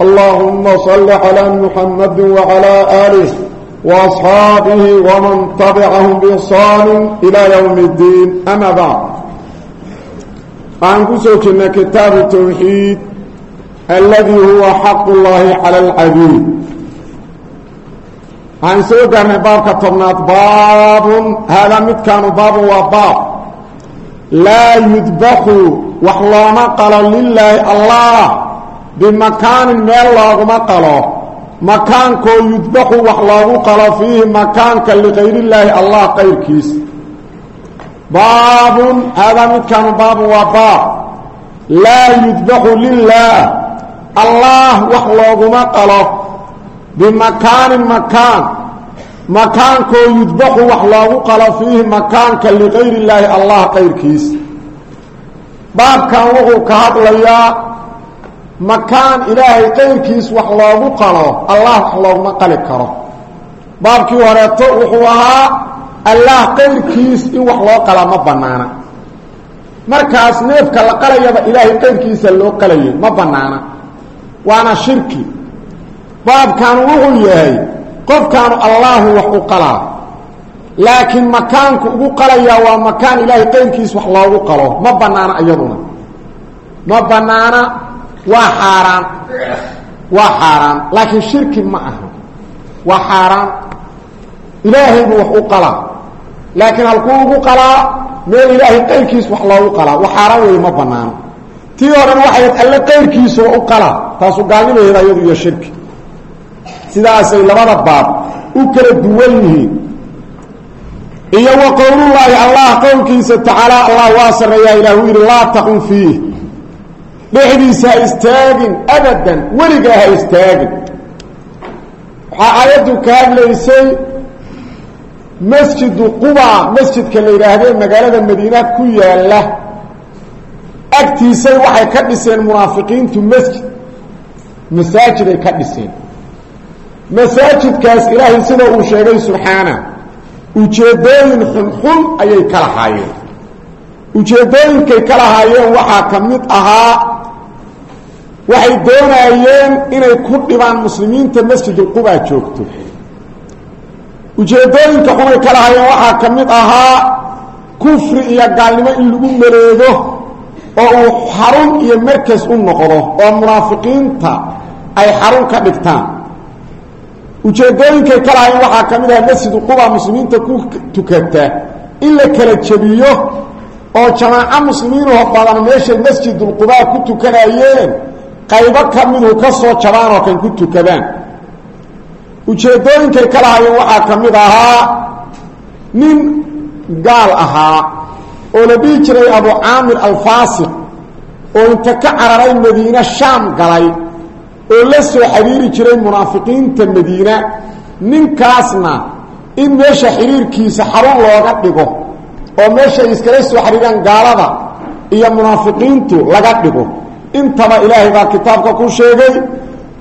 اللهم صل على محمد وعلى آله وأصحابه ومن تبعهم بإحسان إلى يوم الدين أما بعد فأنكسوكنا كتاب التوحيد الذي هو حق الله على العبيد هنسوكنا باب كتبنات باب هذا مد كان باب وباب لا يذبح وحلاما قال لله الله bimakaanin meel looguma qalo makaankoo yudbaxu wax loogu qalo fiihi makaanka likayrillaahi allah qayrkiis baabun aadaa midkaanu baabun waa baab laa yudbaxu lilaah allah wax looguma qalo bimakaanin makaan makaankoo yudbaxu wax loogu qalo fiihi makaanka likayrillaahi allah qayrkiis baabkan wuxuu ka hadlayaa makaan ilaahay qayrkiis wax loogu qalo allah wax looguma qali karo. Baabkii horeeto wuxuu ahaa allah qayrkiis in wax loo qalaa ma banaana markaas neefka la qalayaba ilaahay qayrkiisa loo qalayay ma banaana waana shirki. Baabkaanu wuxuu yahay qofkaanu allaahu wax u qalaa laakiin makaanku ugu qalayaa waa makaan ilaahay qayrkiis wax loogu qalo. Ma banaana iyaduna ma banaana waa xaaraan waa xaaraan laakiin shirki ma aha. Waa xaaraan ilaahaybu wax u qalaa. Laakiin halkuu ugu qalaa meel ilaahay qayrkiis wax loogu qalaa. Wa xaaraan weeye ma banaano tii horena waxayd alle qayrkiisuba u qalaa. Taasu gaalnimaheeda iyadu iyo shirki. Sidaasay labada baab u kala duwan yihiin. Iyo wa qowlullaahi allah qowlkiisa tacaala allah waa sarreeyaa ilahu yidhi laa taqun fiih dhexdiisa ha istaagin abadan weligaa ha istaagin. Waxaa aayaddu ka hadlaysay masjidu quba masjidka la yidhaahdee magaalada madiina ku yaalla. Agtiisay waxay ka dhiseen munaafiqiintu masjid. Masaajiday ka dhiseen. Masaajidkaas ilaahay sida uu sheegay subxaana ujeeddooyin xunxun ayay ka lahaayeen. Ujeeddooyinkay ka lahaayeen waxaa ka ahaa waxay doonaayeen inay ku dhibaan muslimiinta masjidulquba joogto. Ujeeddooyinka xunay ka lahaayeen waxaa ka mid ahaa kufri iyo gaalnimo in lagu maleego oo uu xarun iyo markas u noqdo oo munaafiqiinta ay xarun ka dhigtaan. Ujeeddooyinkay ka lahaayeen waxaa ka mid ahaa masjidulquba muslimiinta ku tukata in la kala jebiyo oo jamaaco muslimiinoo badan meeshay masjidulqubaa ku tukanayeen qaybo ka miduu ka soo jabaan oo kan ku tukadaan ujeeddooyinkay ka lahaayeen waxaa ka mid ahaa nin gaal ahaa oo la dhihi jiray abu caamir alfaasiq oo inta ka cararay madiine shaam galay oo la soo xiriiri jiray munaafiqiinta madiina. Ninkaasna in meesha xiriirkiisa xarun looga dhigo oo meeshay iskala soo xariiraan gaalada iyo munaafiqiintu laga dhigo intaba ilaahay baa kitaabka ku sheegay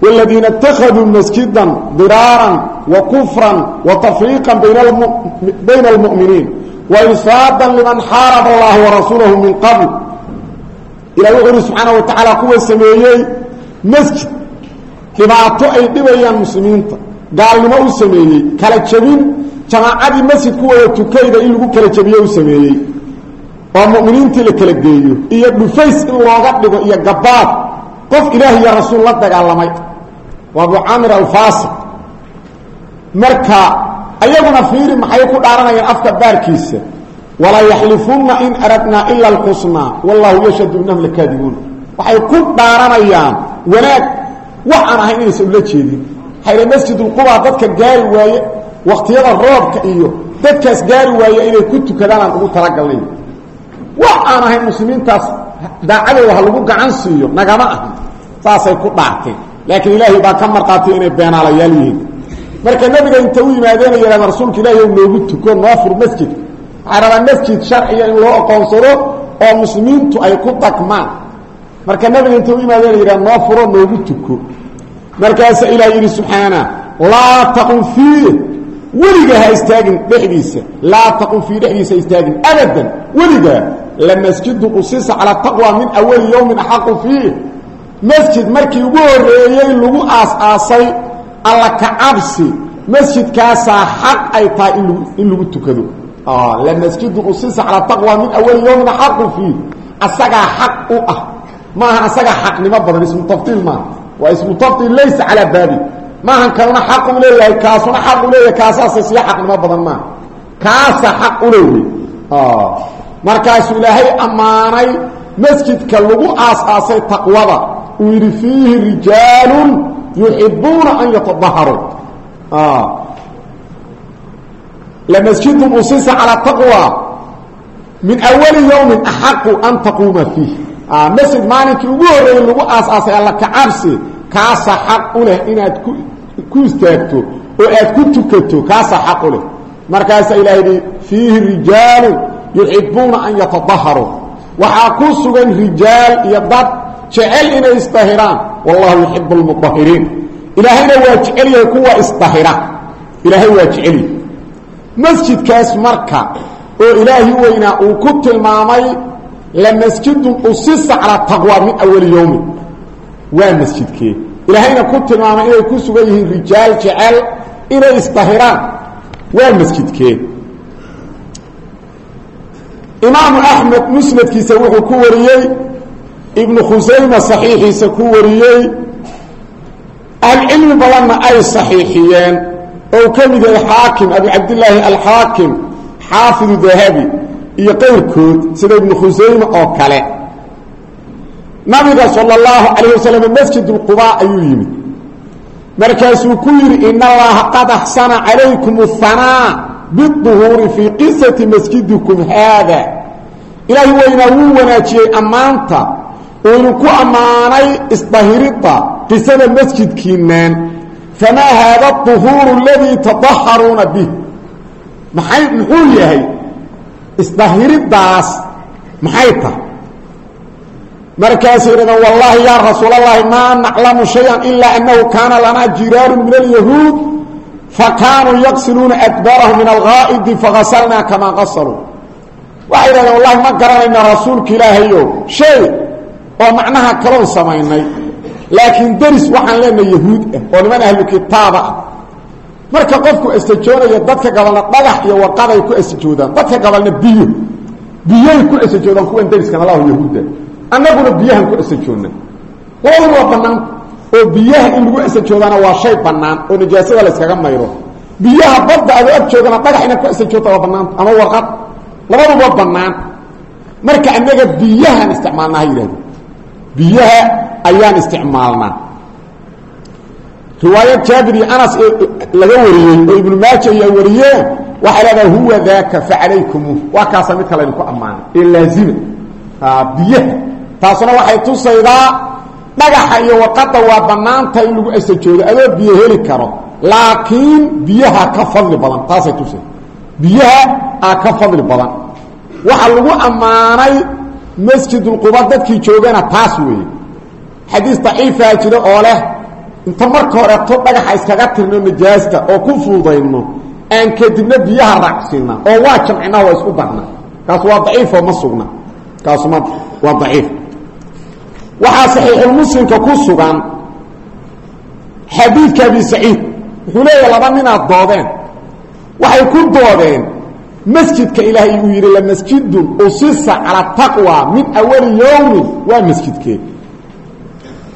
wاladiina اtakhaduu masjida diraaran wa kufra wa tafriiqa bayna اlmu'miniin waifraada liman xaaraba اllah warasuulahu min qabl ilah wuxuu uhi subxaana wa tacaala kuwa sameeyey masjid dhibaato ay dhibayaan muslimiinta gaalnimo u sameeyey kala jebin jamaacadii masjid ku wada tukayda in lagu kala jebiyo u sameeyey oo mu'miniintii la kala geeyo iyo dhufays in looga dhigo iyo gabaad. Qof ilaah iyo rasuul la dagaalamay. Waa abu caamir alfaasiq marka ayaguna fiiri maxay ku dhaaranayaan afka baarkiisa? Walaa yaxlifunna in aradnaa ila alxusnaa wallahu yashhadu innahum lakaadibuun. Waxay ku dhaaranayaan wanaag. Wax aan ahayn inaysan ula jeedin. Hayre masjidulquba dadka gaari waaye waktiyada roobka iyo dadkaas gaari waaye inay ku tukadaan aan ugu talagalnay wax aan ahayn muslimiintaas daacadooda ha lagu gacan siiyo nagama ahan saasay ku dhaarteen laakiin ilaahay baa ka marqaatay inay beenaalayaal yihiin. Marka nabiga inta u yimaadeen ay yidhahdeen rasuulka ilaahi ow noogu tuko noo fur masjid. Waxaa rabaa masjid sharciga in loo aqoonsado oo muslimiintu ay ku dagmaan. Marka nabiga inta u yimaadeen ay yidhahdeen noogu tuko. Markaasa ilaah yidhi subxaana laa taqum fiih weligaa ha istaagin dhexdiisa. Laa taqum fii dhexdiisa istaagin abadan. Weligaa lamasjidu usisa calaa taqwa min awali yowmin axaqu fiih masjid markii ugu horeeyey lagu aas-aasay alla ka cabsi masjidkaasaa xaq ay tahay in lagu tukado lamasjidu usisa calaa taqwa min awali yowmin axaqu fiih asagaa xaq u ah maaha asagaa xaqnimo badan ismu tafdiil maaha waa ismu tafdiil laysa calaa baabi maahan kanuna xaq u leeyahay kaasuna xaq u leeyahay kaasaasa sii xaqnimo badan maaha kaasa xaq u leeyahay markaasuu ilaahay ammaanay masjidka lagu aas-aasay taqwada. Uu yidhi fiihi rijaalun yuxibuuna an yatadaharuu lamasjidun usisa calaa taqwa. Min awali yowmin axaqu an taquuma fiih. Masjid maalinkii ugu horreeyey lagu aas-aasay alla ka cabsi kaasa xaq u leh inaad ku ku istaagto oo aad ku tukato kaasa xaq u leh. Markaasaa ilaha yidhi fiihi yuxibuuna an yatadaharuu waxaa ku sugan rijaal iyo dad jecel inay isdahiraan. Wallahu yuxibu lmudahiriin ilaahayna waa jecel yahay kuwa isdahira. Ilaahay waa jecelyahy masjidkaas marka oo ilaahi weynaa uu ku tilmaamay lamasjidun usisa calaa taqwa min awali yowmin waa masjidkee. Ilaahayna ku tilmaamay inay ku sugan yihiin rijaal jecel inay isdahiraan. Waa masjidkee imaamu axmed musnadkiisa wuxuu ku wariyey ibnu khusayma saxiixiisa ku wariyey ahlucilmi badanna ay saxiixiyeen oo ka mid yahay xaakim abu cabdillaahi alxaakim xaafidu dahabi iyo qayrkood sida ibnu khusayme oo kale. Nabiga sala allahu calayh wasalam masjid lqubaa ayuu yimid. Markaasuu ku yidhi in allaha qad axsana calaykum ahanaa biduhuuri fii qisati masjidikum haada ilaahi weynaa wuu wanaajiyey ammaanta uu idinku ammaanay isdahiridda qisada masjidkiinaan famaa haada duhuuru aladii tadaharuuna bih maxay muxuu yahay isdahiriddaas maxay tahay markaasay yidhahdeen wallaahi yaa rasuul allahi maa naclamu shay-an ilaa annahu kaana lanaa jiraaru min alyahuud fakaanuu yaqsiluuna adbaarahum min algaa'idi fagasalnaa kamaa qasaluu waxay yidhahdeen wallahi ma garanayna rasuulka ilaahayo shay oo macnaha kaloon samaynay laakiin deris waxaan leenahay yahuud ah oo niman ahlu kitaaba ah marka qofku astajoonaya dadka gabalna dhagax iyo warqaday ku astajoodaan dadka gabalna biyo biyoy ku astajoodaan kuwan deriskan allahu yahuudda annaguna biyahan ku astajoonna labadu waa bannaan oo biyaha in lagu astajoodaana waa shay bannaan oo najaasada la yskaga mayro. Biyaha badda adoo ag joogana dhagax ku astajoogta waa banaanta ama warqad. Labaduba bannaan. Marka annaga biyahaan isticmaalnaa ha biyaha ayaan isticmaalnaa. Riwaayad jaabir anas laga wariyey oo ibnu maaja ayaa wariyeen waxay leedahay huwa daaka facalaykumu waa kaasa midka laydinku ammaanay. Ee laazima. Biyaha. Taasuna waxay tusaydaa dhagaxa iyo warqadda waa bannaanta in lagu asajoodo adoo biyo heli karo. Laakiin biyaha ka fadli badan taasay tusay. Biyaha aa ka fadli badan. Waxaa lagu ammaanay masjidulquba dadkii joogana taas weeye. Xadiis daciifaa jira oo leh inta marka horeto dhagaxa iskaga tirno najaasta oo ku fuudayno aan kadibna biyaha raacsiina oo waa jamcina waa isku darna kaas waa daciifoo ma sugna. Kaasuma waa daciif waxaa saxiixulmuslimka ku sugan xadiidka abi saciid wuxuu leeyahay laba ninaad doodeen. Waxay ku doodeen masjidka ilaahay uu yidhi lamasjidun usisa cala taqwa min awali yowmin waa masjidkee.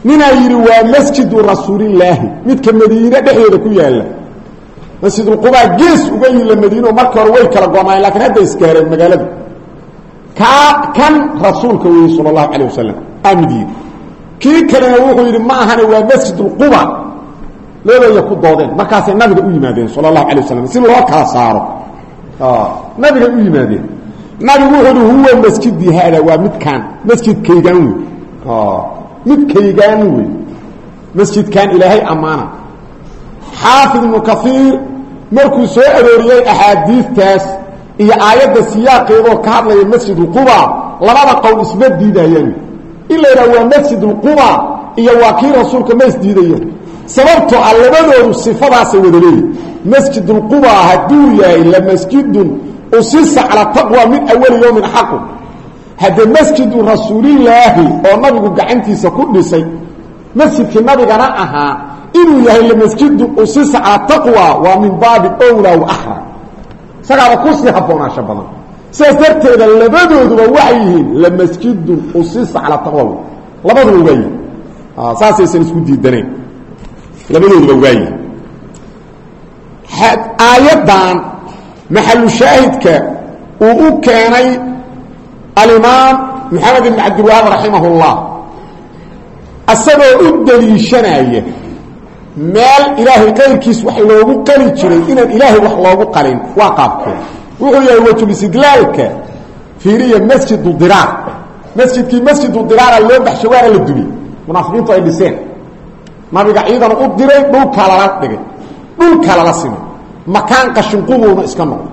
Ninaa yidhi waa masjidu rasuulillaahi. Midka madiine dhexdeeda ku yaalla. Masjidulqubaa gees uga yilla madiino marka way kala goonaayeen lakiin hadda isgaareen magaalada kaa kan rasuulka weeye sala allahu wasalam amid yidhi kii kalena wuxuu yidhi ma ahane waa masjidulquba labadooda ku doodeen. Markaasay nabiga u yimaadeen sala allahu alay wasalam si loo kala saaro nabiga u yimaadeen. Nabigu wuxuu hi huwa masjidii haada waa midkaan masjidkaygaan wey midkaygaan wey masjidkaan ilaahay ammaana. Xaafid ibnu markuu soo arooriyey axaadiidtaas iyo aayadda siyaaqeedoo ka hadlaya masjidulquba labada qowl isma diidayaan in la yidhaha waa masjidulquba iyo waa kii rasuulka ma isdiidayaan sababtoo ah labadoodu sifadaasay wada leeyihiin masjidulquba hadduu yahay la masjidun usisa cala taqwa min awali yowmin xaqu. Hadde masjidu rasuulilaahi oo nabigu gacantiisa ku dhisay masjidkii nabigana ahaa inuu yahay lamasjidu usisa cala taqwa waa min baabi owlaa wa axra isagaaba ku sii habboonaasho badan sidaas darteeda labadooduba waxay yihiin lamasjidun usisa cala taqwa. Labaduba waa yihiin saasaysan isku diidanayn. Labadooduba waa yihiin aayaddan maxalu shaahidka uu u keenay alimaam maxamed ibn cabdilwahaab raximah اllah isagoo u deliishanaya meel ilaahay qayrkiis wax loogu qali jiray inaan ilaahay wax loogu qalin waa qaabkee wuxuu yahay wajulistidlaalka fiiriya masjidu diraar masjidkii masjidu diraara loo baxshay waana la dubi munaafiqiintu ay dhiseen. Nabiga ciidan u diray dhulkaa lala dhigay. Dhulkaa lala simay makaan qashinqubuuna iska noqdo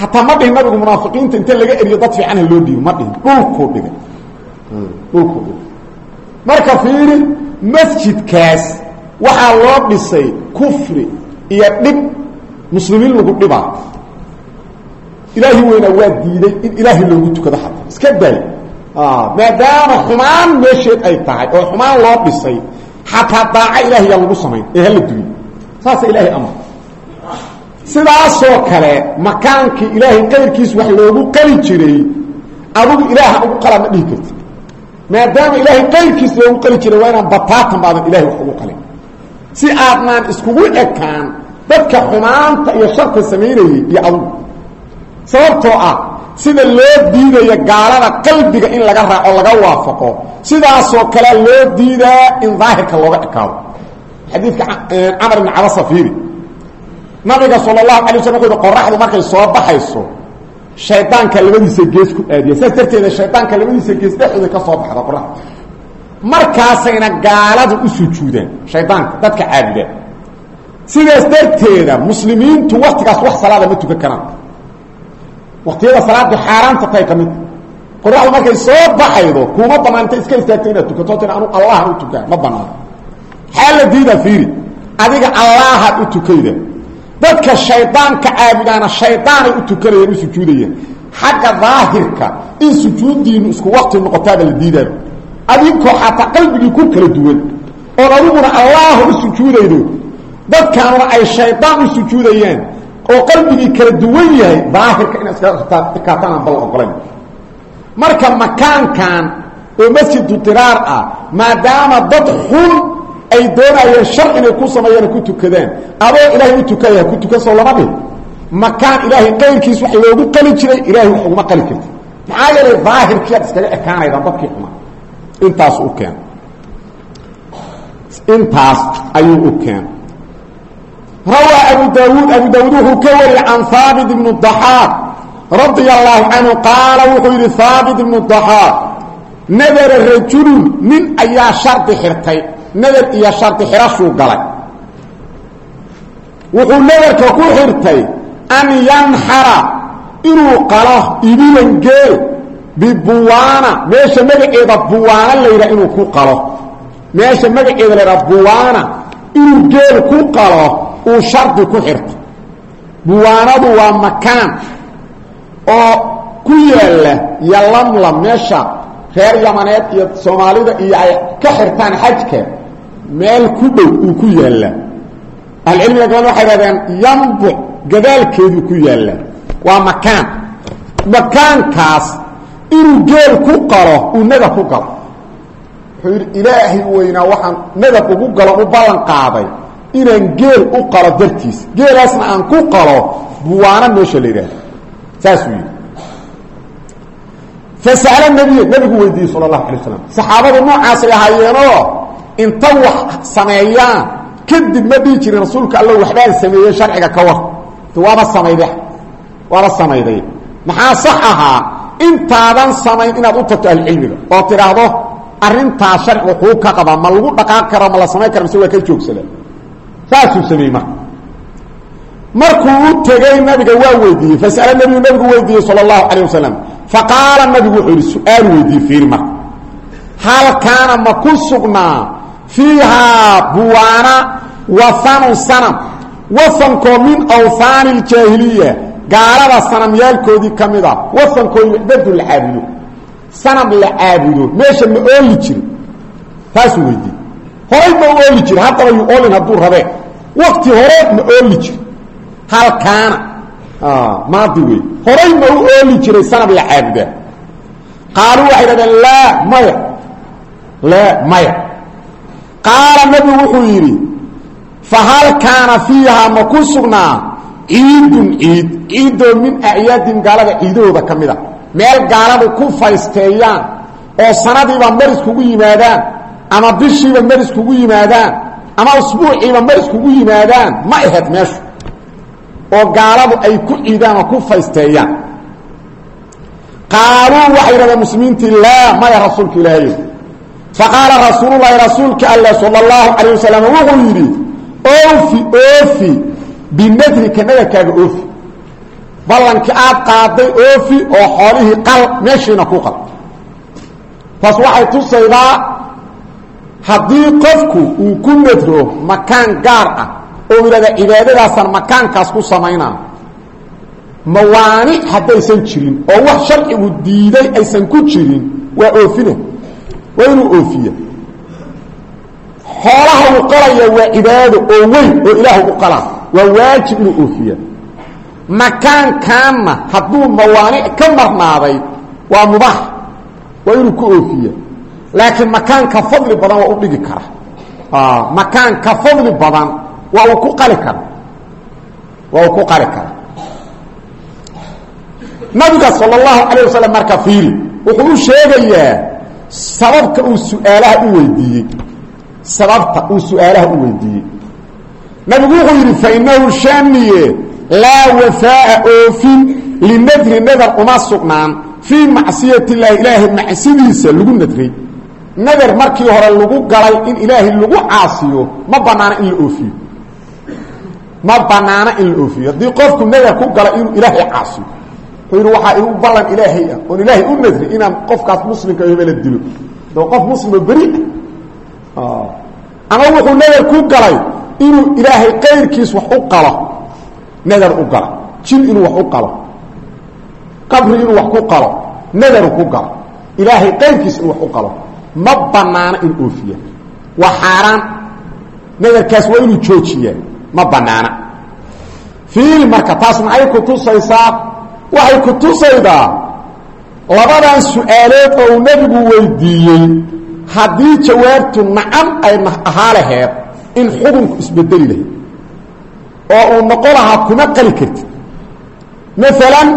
hataa ma dhihin nabigu munaafiqiinta inta laga eriyo dad fiican ha loo dhiibo ma dhihin. Dhulkuu dhigay. Dhulkuu dhigay. Marka fiiri masjidkaas waxaa loo dhisay kufri iyo dhib. Muslimiin lagu dhibaa ilaahi weynaa waa diiday in ilaahay loogu tukado xataa iska daay maadaama xumaan meesheed ay tahay oo xumaan loo dhisay xataa daaca ilaahiyaa lagu samayn ee hala duwiy saasa ilaahay amar. Sidaasoo kale makaankii ilaahay qayrkiis wax loogu qali jiray adigu ilaaha ugu qala ma dhihi karti maadaama ilaahay qayrkiis loogu qali jiray waa inaan bataatan baadan ilahay wax ugu qalin. Si aadnaan iskugu ekaan dadka xumaanta iyo sharka samaynayay iyo adugu sababtoo ah sida loo diidaya gaalada qalbiga in laga raaco laga waafaqo sidaasoo kale loo diidaa in daahirka looga ekaado xadiidka camar ibn cabasa fiiri nabiga sal اlahu alay waslam wuxu qoraxdu markay soo baxayso shaydaanka labadiisa gees ku aadiya saas darteeda shaydaanka labadiisa gees dhexdooda ka soo baxda qoraxda markaasayna gaaladu u sujuudaan shaydaanka dadka caabudaan sidaas darteeda muslimiintu waktigaas wax salaada ma tukan karaan waktiyada salaada xaaraanta tahay ka mid. Qoraxdu markay soo baxaydo kuma banaanta iska istaagta inaad tukato tina anu allahan u tukaa ma banaan xaa la fiiri adiga allahaad u tukayda. Dadka shaydaanka caabudaana shaydaanay u tukanayaan u sujuudayaan. Xagga daahirka in sujuuddiinu isku wakti noqotaaba la diidaaba adinkoo xataa qalbigii ku kala duwan oon adiguna allaah u sujuudaydo. Dadkaanuna ay shaydaan u sujuudayaan oo qalbigii kala duwan yahay daahirka ina iska ikaatanaan bal ogolayn. Marka makaankan oo masjidu diraar ah maadaama dad xun ay doonayeen shar inay ku sameeyaan ku tukadaan adoo ilaahay u tukaya ku tukan soo lama dhih makaan ilaahay qayrkiis wax loogu qali jiray ilahay wax uguma qali karti maxaa yeelay daahirkiiad iskaga ekaanaydan dadkii xuma. Intaas u keen. Intaas ayuu u keen rawaa abu daawuud abu daawuud wuxuu ka wariyey can haabit ibnu daxaaq radia allahu canhu qaala wuxuu yidhi haabit ibnu daxaaq nadara rajulun nin ayaa shardi xirtay nadar iyo shardi xirashuu galay. Wuxuu nadarka ku xirtay an yanxara inuu qalo ibilan geel bibuwaana meesha magaceeda buwaana la yidhaha inuu ku qalo. Meesha magaceeda la yidhaha buwaana inuu geel ku qalo uu shardi ku xirtay buwaanadu waa makaan oo ku yaalla yolamlam meesha reer yamaneed iyo soomaalida iyo ay ka xirtaan xajka meel ku dhow uu ku yaallaa ahlucilmiga gabal waxay hahdeen yambuc gadaalkeeduu ku yaallaa waa makaan. Makaankaas inuu geel ku qalo uu nadab ku galo. Wuxuu yidhi ilaahay weynaa waxaan nadab ugu galo u ballan qaaday inaan geel u qalo dartiis. Geelaasna aan ku qalo buwaano meesha la yidhaahdo. Saasuu yidhi. Fasa'ala nebiy nebigu weydiiyey sala allahu alay waslam saxaabadu inta wax sameeyaan kadib ma dhihi jirin rasuulka alla waxbaan sameeyey sharciga ka war. Waaba samayde waaba samayday. Maxaa sax intaadan samayn inaad u tagto ahlucilmiga oo tidhaahdo arintaas sharcigu kuu ka qabaa ma lagu dhaqaaq karo ma la samayn kara mise waa ka joogsada saasuu sameeyey marka. Markuu u tegey nabiga waa weydiiyey fas'ala nebigu nabigu weydiiyey sala allahu calayh wasalam nabigu wuxuu yihi su'aal weydiiyey fiiri marka hal kaana ma ku sugnaa fiihaa buwaana wahanun sanam? Wahankoo min awhaani iljaahiliya gaalada sanamyaalkoodii ka mid a wahankoo yucbadu la caabudo. Sanam la caabudo meesha ma ooli jiri taasuu weydiiyey horay ma u ooli jiri haddaba yu oolin hadduu rabee. Wakti hore ma ooli jiri hal kaana maadi wey horay ma u ooli jiray sanam la caabudaa qaaluu waxay dhahdeen maya. Laa maya. Qaala nabigu wuxuu yidhi fahal kaana fiihaa ma ku sugnaa? Ciidun ciid. Ciidoo min acyaadin gaalada ciidahooda ka mid a meel gaaladu ku faysteeyaan oo sanadiiba mar iskugu yimaadaan ama bishiiba mar iskugu yimaadaan. Ama usbuuciiba mar iskugu yimaadaan. Ma aheed meeshu. Oo gaaladu ay ku ciidaan oo ku faysteeyaan qaaluu waxay dhahdeen muslimiintii laa maya rasuulka ilaahay. Faqaala rasuululahi rasuulka alle sala allahu calayh wasalam wuxuu yidhi oofi oofi binadrika nadarkaaga oofi ballankii aad qaaday oofi oo xoolihii qal meeshiina ku qal taas waxay tusaydaa haddii qofku uu ku nadro makaan gaar ah oo yidhahda cibaadadaasaan makaankaas ku samaynaa mawaanic haddaysan jirin oo wax sharcigu diiday aysan ku jirin waa oofina waa inuu oofiya xoolaha uu qalaya waa cibaado oo weyn oo ilaah u qalaa waa waajib inuu oofiya makaankaanna hadduu mawaanic ka marnaaday waa mubaax waa inuu ku oofiya laakiin makaanka fadli badan waa u dhigi kara makaanka fadli badan waa uu ku qali kara waa uu ku qali kara nabiga sal اlahu alيه waslm marka fiiri wuxuu u sheegayaa sababka uu suaalaha u weydiiyey sababta uu su-aalaha u weydiiyey nabigu wuxuu yidhi fainahu shaniye laa wafaa'a oofin linadri nadar uma sugnaan fii macsiyat اllahi ilaahay macsidiisa lagu nadray nadar markii hore lagu galay in ilaahay lagu caasiyo ma banaana in la oofiyo. Ma banaana in la oofiyo. Haddii qofku nadar ku galay inuu ilaahay caasiyo wuxuu yidhi waxaa igu ballan ilaahay ah oon ilaahay u nadri inaan qofkaas muslimka hebela dilo. Doo qof muslimo beri ah ama wuxuu nadar ku galay inuu ilaahay qayrkiis wax u qalo nadar u gala jin inuu wax u qalo qabri inuu wax ku qalo nadaru ku galo. Ilaahay qayrkiis inuu wax u qalo ma banaana in oofiya waa xaaraan. Nadarkaas waa inuu joojiyaa. Ma banaana. Fiili marka taas ku tusaysaa waxay ku tusaydaa labadan su'aalood oo uu nebigu weydiiyey haddii jawaabtu nacam ay ahaa laheed in xukunku isbedeli lahayd oo uu noqo lahaa kuma qali kartid. Maalan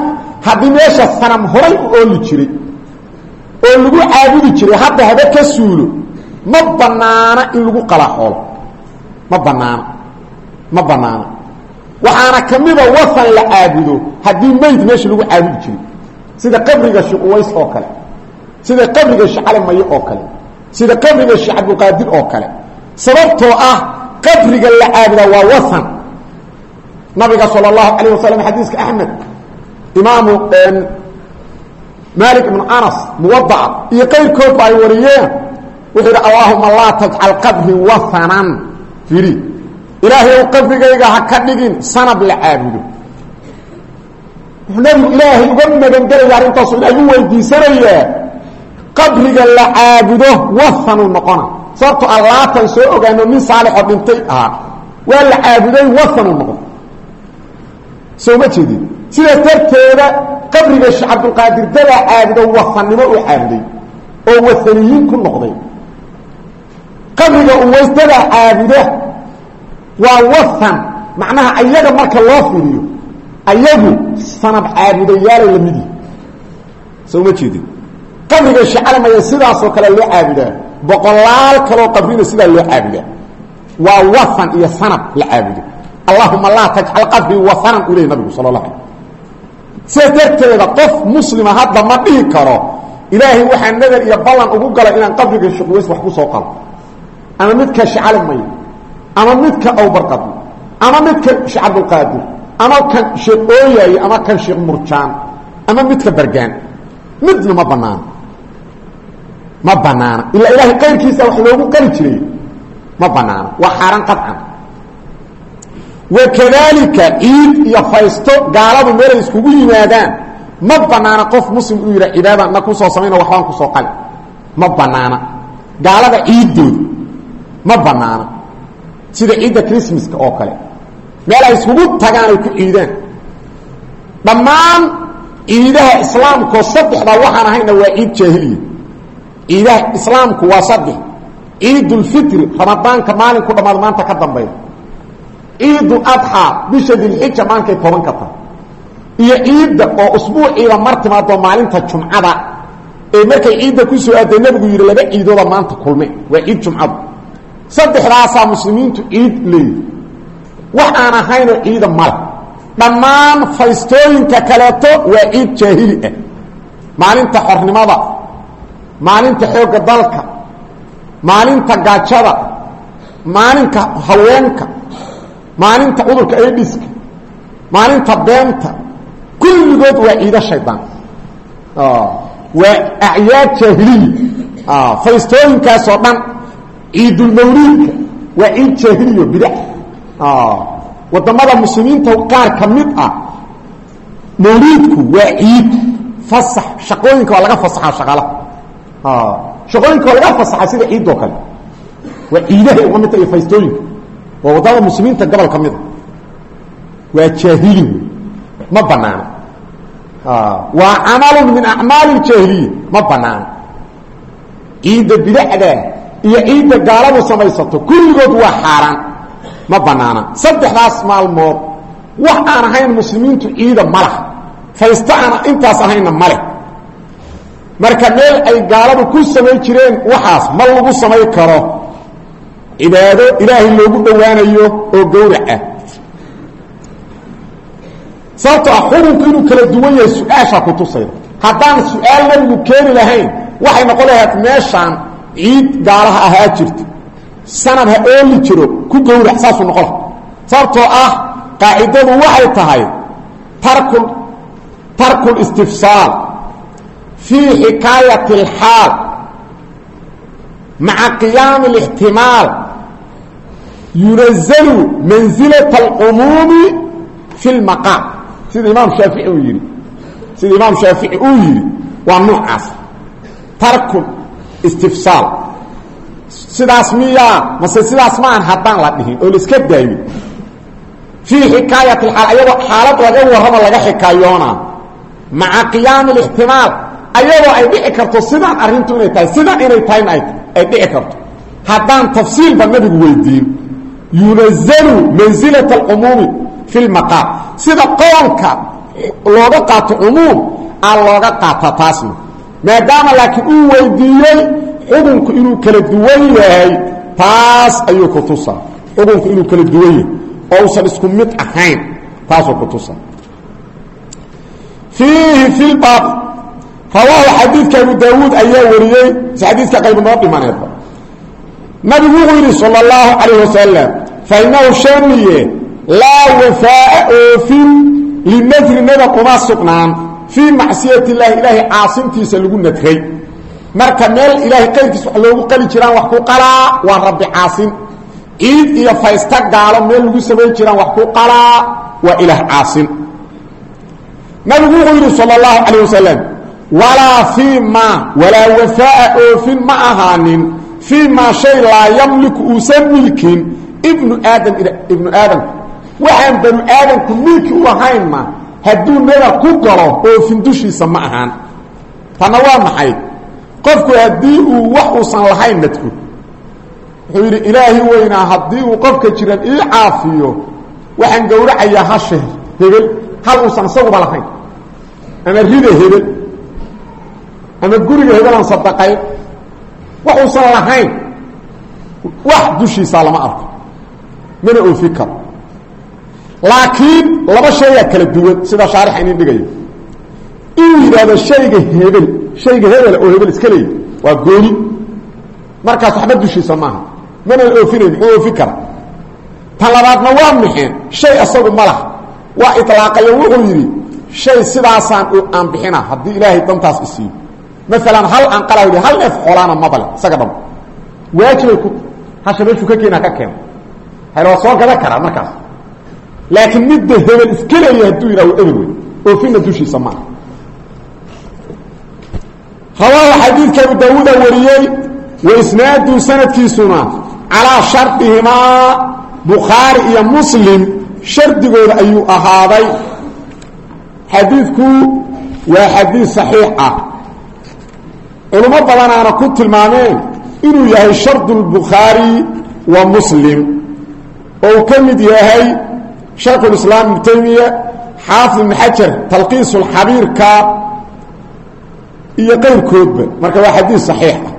haddii meesha sanam horay u ooli jiray oo lagu caabudi jiray hadda haba ka suulo ma banaana in lagu qalaa xoolo ma banaana ma banaana waxaana ka mida wasan la caabudo haddii mayd meesha lagu caabudi jiray sida qabriga sheekh uways oo kale. Sida qabriga sheekh cali mayo oo kale. Sida qabriga sheekh cabdulqaadir oo kale. Sababtoo ah qabriga la caabuda waa wasan nabiga sal اlahu alayه wasalam xadiiska axmed imaamu malik ibnu anas muwadaca iyo qayrkoodba ay wariyeen. Wuxuu yidhi allahuma laa tajcal qabri wasanan firi ilaahay qabrigayga ha ka dhigin sanab la caabudo. Wuxuu nabigu ilaahay uga magangelaya arrintaasu ilahay u weydiisanayaa qabriga la caabudo wahanuu noqona. Sababto allaatan soo ogaano nin saalixoo dhintay ahaa. Waa la caabuday wahanuu noqon soo ma jeedin sidaas darteeda qabriga sheekh cabdulqaadir dadaa caabudo wahannimo u caabuday oo wahaniyiin ku noqday. Qabriga uways dadaa caabuda waa wahan macnaha ayaga marka loo fiiriyo ayagu sanab caabudayaalay la mid yihi soo ma jeedin? Qabriga shecalmaya sidaasoo kale loo caabudaa boqolaal kaloo qabrina sidaa loo caabudaa waa wahan iyo sanab la caabudo allahuma laa tajcal qabrii wahanan u nabigu sal la alay sidaas darteeda qof muslima hadda ma dhihi karo ilaahay waxaa nadar iyo ballan ugu galay inaan qabriga shuqways wax ku soo qalo ama midka shecali mayo ama midka awbarqadli ama midka sheekh cabdulqaadir ama kan sheekh ooyaye ama kan sheekh murjaan ama midka bergaan midna ma banaano ma banaana ilaa ilaahay qayrkiisa wax loogu qari jiray ma banaano waa xaaraan qaطcan wakadalika ciid iyo faysto gaaladu meelay iskugu yimaadaan ma banaana qof muslim uu yidha cibaada na ku soo samayna waxbaan ku soo qali ma banaana gaalada ciiddooda ma banaana sida ciidda christmaska oo kale meel ay iskugu tagaan ay ku ciidaan dhammaan ciidaha islaamkoo saddexdaa waxaan ahayna waa ciid jaahiliya ciidaha islaamku waa saddex ciidulfitri ramadaanka maalinku dhammaad maanta ka dambeeya ciidul adxaa bisha dilxija maalinkay toban ka tahay iyo ciidda oo usbuuciiba mar timaadoo maalinta jumcada ee markay ciidda ku soo aaday nebigu yidhi laba ciidooda maanta kulme waa ciid jumcadu. Saddexdaasaa muslimiintu ciid leeyihi wax aan ahaynoo ciida male. Dhammaan faystooyinka kaleeto waa ciid jaahili ah. Maalinta xornimada maalinta xoogga dalka maalinta gaajada maalinka haweenka maalinta cudurka aidiska maalinta beenta kulligood waa ciido shaydaan waa acyaad jaahiliya faystooyinkaasoo dhan ciidulmawliidka waa ciid jaahiliyo bidac. Wadamada muslimiinta qaar ka mid ah mawliidku waa ciid fasax shaqooyinka waa laga fasaxa shaqalaha shaqooyinka waa laga fasaxa sida ciidoo kale. Waa ciidaha uga midta iyo faystooyinka waa waddamada muslimiinta gobol ka mid a waa jaahili wey ma banaana waa camalu min acmaali jaahiliya ma banaana ciidda bidacda iyo ciidda gaaladu samaysato kulligood waa xaaraan. Ma banaana. Saddexdaas maalmood wax aan ahayn muslimiintu ciida malah faysto aan intaas ahayna maleh marka meel ay gaaladu ku samay jireen waxaas ma lagu samay karo cibaado ilaahay loogu dhowaanayo oo gawraca ah. sababto ah xukunku inuu kala duwan yahay su'aashaa kutusayda haddaan su'aal nabigu keeni lahayn waxay noqon lahayd meeshaan ciid gaalaha ahaa jirta sanad ha ooli jiro ku gawrac saasuu noqon laha sababtoo ah qaacidadu waxay tahay tarkul tarkulistifsaal fii xikaayati alxaal maca qiyaami alixtimaal yunazalu manzilata alcumuumi fi lmaqaam sida imaam shaafici uu yidhi sida imaam shaafici uu yidhi waa noocaas. Tarku istifsaal. Sidaas miyaa mase sidaas maahan haddaan la dhihin oo laiska daayin fii xikaayati xaal ayagoo xaalad laga warramo laga xikaayoonaa maca qiyaami alixtimaal ayadoo ay dhici karto sidaan arrintu inay tahay sidan inay tahayna ay dhici karto. Haddaan tafsiilba nabigu weydiin yunazalu manzilaة اlcumuumi fi lmaqaam sida qoolka looga qaato cumuum aa looga qaata taasna. Maadaama laakiin uu weydiiyey xukunku inuu kala duwan yahay taas ayuu ku tusaa. Xukunku inuu kala duwan yahay oo usan isku mid ahayn taasuu ku tusaa. Fiihi fi lbaab rawaahu xadiidka abu daawuud nabigu wuxuu yidhi sal اllahu calayh wasalam fainahu shaniye laa wafaaa oofin linadri nada kuma sugnaan. Fii macsiyat illaahi ilaahay caasintiisa lagu nadray. Marka meel ilaahay qayrkiis wax loogu qali jiraan wax ku qalaa waa rabbi caasin ciid iyo faysta gaalo meel lagu samayn jiraan wax ku qalaa waa ilaah caasin nabigu wuxuu yidhi sal اllahu calayh wasalam walaa fii ma walaa ma ahaanin fii maa shay laa yamliku uusan milkin ibnu aadam ibnu aadamka waxaan banu aadamku milki u lahaynna hadduu nadar ku galo oofin dushiisa ma ahaan. Tanna waa maxay? Qofku haddii uu wax uusan lahayn nadku wuxuu yidhi ilaahi weynaa haddii uu qofka jiran ii caafiyo waxaan gowracayaa hashe hebel hal uusan isaguba lahayn. Ama rida hebel. Ama guriga hebelaan sadaqayn wax uusan lahayn. Wax dushiisaa lama arko. Mana oofi karo laakiin laba shayaa kala duwan sida shaarixa inin dhigayo inuu yidhaahdo shayga hebel shayga hebela oo hebel iska leeya waa gooni. Markaas waxba dushiisa maaha mana oofinayn muxuu oofi kara tan labaadna waa maxeen shay asagu ma laha. Waa ilaaqayo wuxuu yidhi shay sidaasaan aan bixina haddii ilaahay dantaas isiiyo maalan hal aan qala yidhi hal neef xoolaana mabale isaga dham. Waajibay ku hasha meeshuu ka keena ka keeno hayl waa soo gadan karaa markaas. Laakiin midda hebel iska leeya hadduu yidhahdo ebel wey oofina dushiisa maaha rawaahu xadiidka abu daawuuda wariyey wa isnaadu sanadkiisuna calaa shardihimaa bukhaari iyo muslim shardigooda ayuu ahaaday. Xadiidku waa xadiid saxiix ah culummo badanaana ku tilmaameen inuu yahay shardu lbukhaari wa muslim. Oo uu ka mid yahay shaykhulislaam ibnu taymiya xaafid ibn xajar talqiis lxabiirka iyo qayrkoodba. Marka waa xadiid saxiix ah.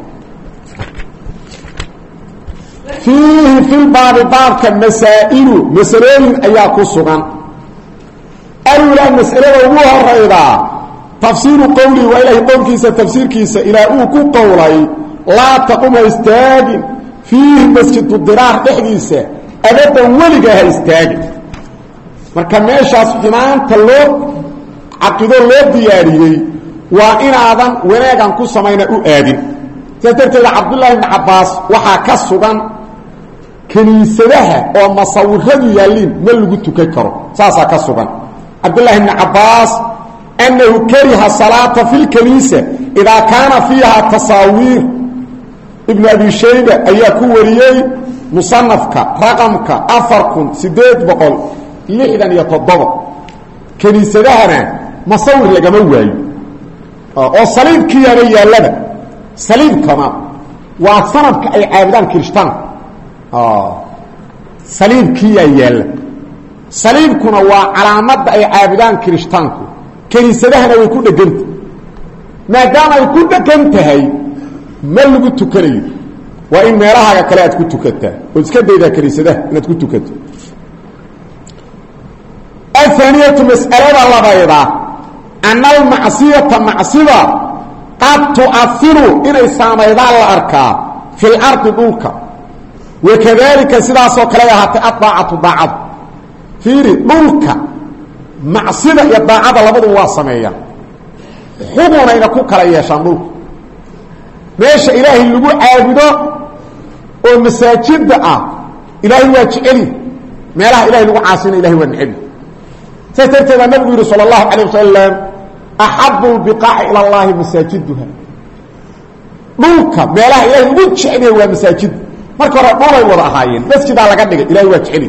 Fiihi fi lbaabi baabka masaa'ilu masalooyin ayaa ku sugan. Alulaa ugu horaydaa tafsiiru qowlihi waa ilaahay qowlkiisa tafsiirkiisa ilaa uu ku qowlay laa taquma istaagin fiihi masjidu diraar dhexdiisa abadan weliga ha istaagin. Marka meeshaas xumaanta loo caqido loo diyaariyey waa inaadan wanaagan ku samayna u aadin. Sidaas darteeda cabdullaahi ibni cabbaas waxaa ka sugan kiniisadaha oo masawiradu yaalliin ma lagu tukan karo. Saasaa ka sugan. Cabdullaahi ibni cabbaas annahu kariha salaata fi lkaniisa idaa kaana fiiha tasaawiir ibnu abi shayba ayaa ku wariyey musanafka raqamka afar kun sideed boqol lixdan iyo toddoba kiniisadahana masawir lagama waayo oo saliibkiyaana yaallada saliibkama waa sanadka ay caabudaan kirishtaanka saliibkiyaa yaalla saliibkuna waa calaamadda ay caabudaan kirishtaanku kiniisadahana way ku dheganta maadaama ay ku dhegan tahay ma lagu tukanayo. waa in meelahaaga kale aad ku tukataa ood iska daydaa kiniisadaha inaad ku tukato. Ahaaniyatu mas'alada labayda ana almacsiyata macsida qad tu'ahiru inay saamaydaan la arkaa fi lardi dhulka. Wakadalika sidaasoo kale ahaatay adaacatu daacadu fiiri dhulka macsida iyo daacada labaduba waa sameeyaan. Xugunayna ku kala yeeshaan dhulka. Meesha ilaahay lagu caabudo oo masaajida ah ilaahay waa jeceli. Meelaha ilahay lagu caasina ilahay waa necebi saas darteed baa nabigu yidhi sala allahu calayh wasalam axabu lbiqaaci ila allaahi masaajiduha. Dhulka meelaha ilahay lagu jecliya waa masaajid marka hore dhulay wada ahaayeen. Masjidaa laga dhigay. Ilahay waa jeceli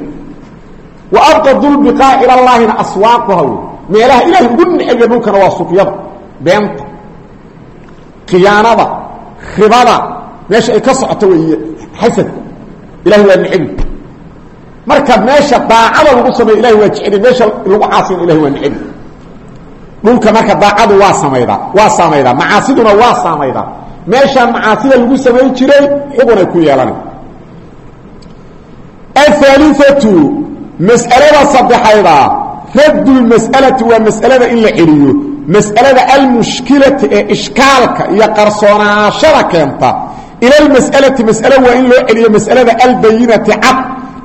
wa abqadu lbiqaaci ila llaahina aswaaquha wey meelaha ilahay ugu neceliya dhulkana waa suqyada beenta khiyaanada ribada meesha ay ka socoto wey xasadka ilahay waa neceli marka meesha daacada lagu sameeyo ilahay waa jeceli meesha lagu caasina ilahay waa neceli dhulka marka daacadu waa samaydaa waa saamaydaa macaasiduna waa mas'alada saddexayda raddu lmas'alati waa mas'alada in la celiyo. Mas'alada almushkilati ee ishkaalka iyo qarsoonaashada keenta. Ila lmas'alati mas'ale waa in loo celiyo mas'alada albayinati cad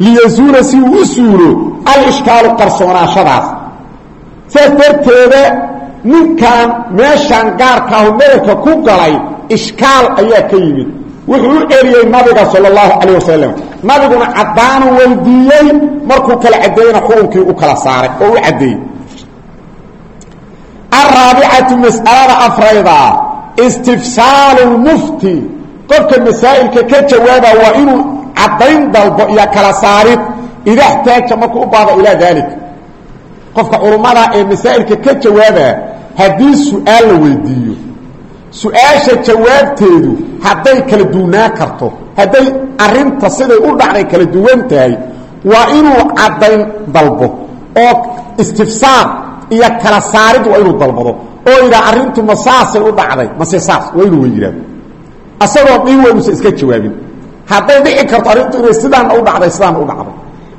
liyazuula si uu u suulo alishkaalu qarsoonaashadaas. Saas darteeda ninkan meeshaan gaarkaahu nadarka ku galay ishkaal ayaa ka yimid wuxuu u celiyey nabiga sal اlahu calayh wasalam nabiguna caddaanu weydiiyey markuu kala caddeeyena xukunkii u kala saaray oo u caddeeyey araabicatu mas'alada afrayda istifsaalu lmufti qofka masaa'ilka ka jawaaba waa inuu caddayn dalbo iyo kala saarid. Idaxtaaja markuu u baado ilaa daalika qofka culummada ee masaa'ilka ka jawaaba haddii su'aal la weydiiyo su'aasha jawaabteedu hadday kala duunaan karto hadday arinta siday u dhacday kala duwan tahay waa inuu caddayn dalbo oo istifsaar iyo kala saarid waa inuu dalbado oo yidhaa arrintu ma saasay u dhacday mase saas waa inuu weyidhaado asagoo dhiin waynuusan iska jawaabin. Hadday dhici karto arrintu inay sidaana u dhacday sidaana u dhacday.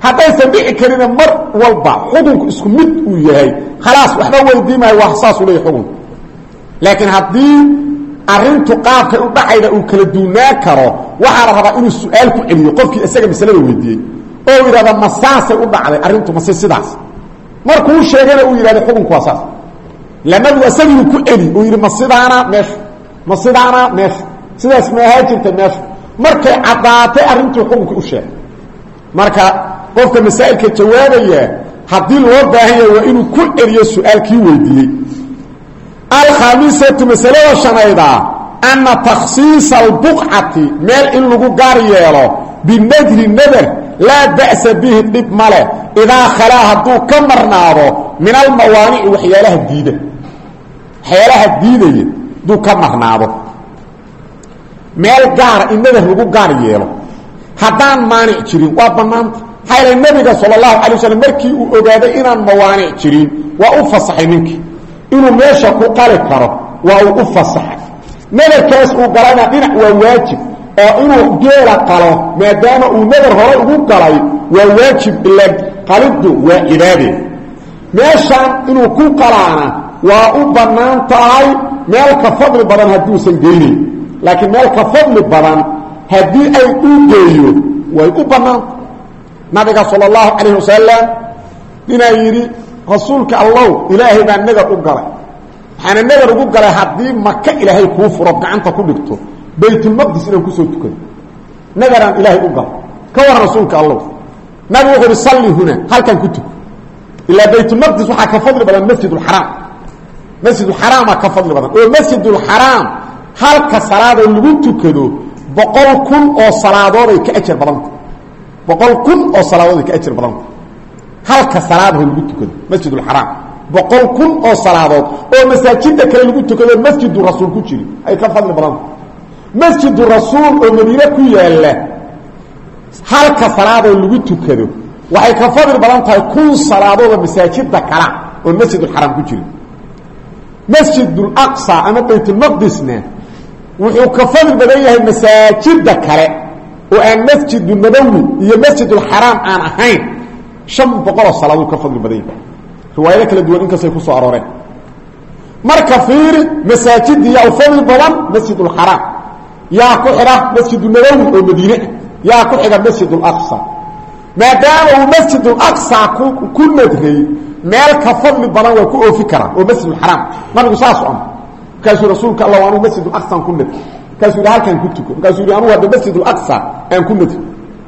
Haddaysan dhici karina mar walba xukunku isku mid uu yahay khalaas waxba weydiimaayo waa saasuu leeyahy xukunku laakiin haddii arintu qaabkay u dhacayda uu kala duunaan karo waxaa la rabaa inuu su'aal ku celiyo qofkii isaga masalada weydiiyey oo yidhahda ma saasay u dhacday arrintu mase sidaas. Markuu sheegana uu yidhahda xukunku waa saas. Lanabigu isagiiu ku eli uu yidhi ma sidaana meesha ma sidaas ma ahaa jirta meesha markay caddaatay arrintuu xukunka u sheegay. Marka qofka masaa'ilka jawaabaya haddii loo baahan waa inuu ku celiyo su'aalkii weydiiyey alkhaamisatu masalada shanaydaa anna takhsiisa albuqcati meel in lagu gaar yeelo binadri nader laa ba'sa bihi dhib male idaa khalaa hadduu ka marnaado min almawaanici waxyaalaha diida. Waxyaalaha diidaya hadduu ka marnaado. Meel gaara in nader lagu gaar yeelo. Haddaan maanic jirin waa bannaanta maxaa yaele nebiga sala allahu calay waslm markii inuu meesha ku qali karo waa uu u fasaxay. Nadarkaas uu galayna dhinac waa waajib oo inuu geela qalo maadaama uu nadar hore ugu galay waa waajib ila qaliddu waa cibaade. Meeshaan inuu ku qalaana waa u bannaan tahay meel ka fadli badan hadduusan geynayn laakiin meel ka fadli badan haddii ay u geeyo way u bannaanta nabiga sala allahu calayh wasalam inaa yidhi rasuulka allow ilaahay baa nadar u galay. Waxaana nadar ugu galay haddii maka ilaahay kuu furo gacanta ku dhigto baytulmaqdis inaan ku soo tukado nadaraan ilaahay u galay. Ka waran rasuulka allow nabigu wuxuu uhi salli huna halkan ku tuko. Ilaa baytulmaqdis waxaa ka fadli badan masjidulxaraam masjidulxaraamaa ka fadli badan. Oo masjidulxaraam halka salaadoo lagu tukado boqol kun oo salaadooday ka ajar badanta boqol kun oo salaadood ay halka salaadaho lagu tukado masjidulxaraam boqol kun oo salaadood oo masaajida kale lagu tukado masjidu rasuul ku jiri. Ay ka fadli badanta masjidu rasuul oo madiine ku yaalla halka salaadoo lagu tukado waxay ka fadli badan tahay kun salaadoodoo masaajida kala oon masjidulxaraam ku jirin masjidulaqsa ama baytulmaqdisna wuxuu ka fadli badan yahay masaajida kale oo aan masjidu nabowi iyo masjidulxaraam aan ahayn shan boqoloo salaaduu ka fadli badan yahay. Riwaayado kala duwan inkastay ku soo arooreen. Marka fiiri masaajidii yaa u fadli badan masjidulxaraam yaa ku xidha masjidu nabowi oo madiine. Yaa ku xiga masjidulaqsa maadaama uu masjidulaqsa ku ku nadray meel ka fadli badan waa ku oofi karaan oo masjidulxaraam nabigu saasu amr markaasuu rasuulka alla anuu masjidulaqsaan ku nadri markaasuu yidhi halkaan ku tuko. Markaasuu yidhi anugu hadda masjidulaqsa aan ku nadri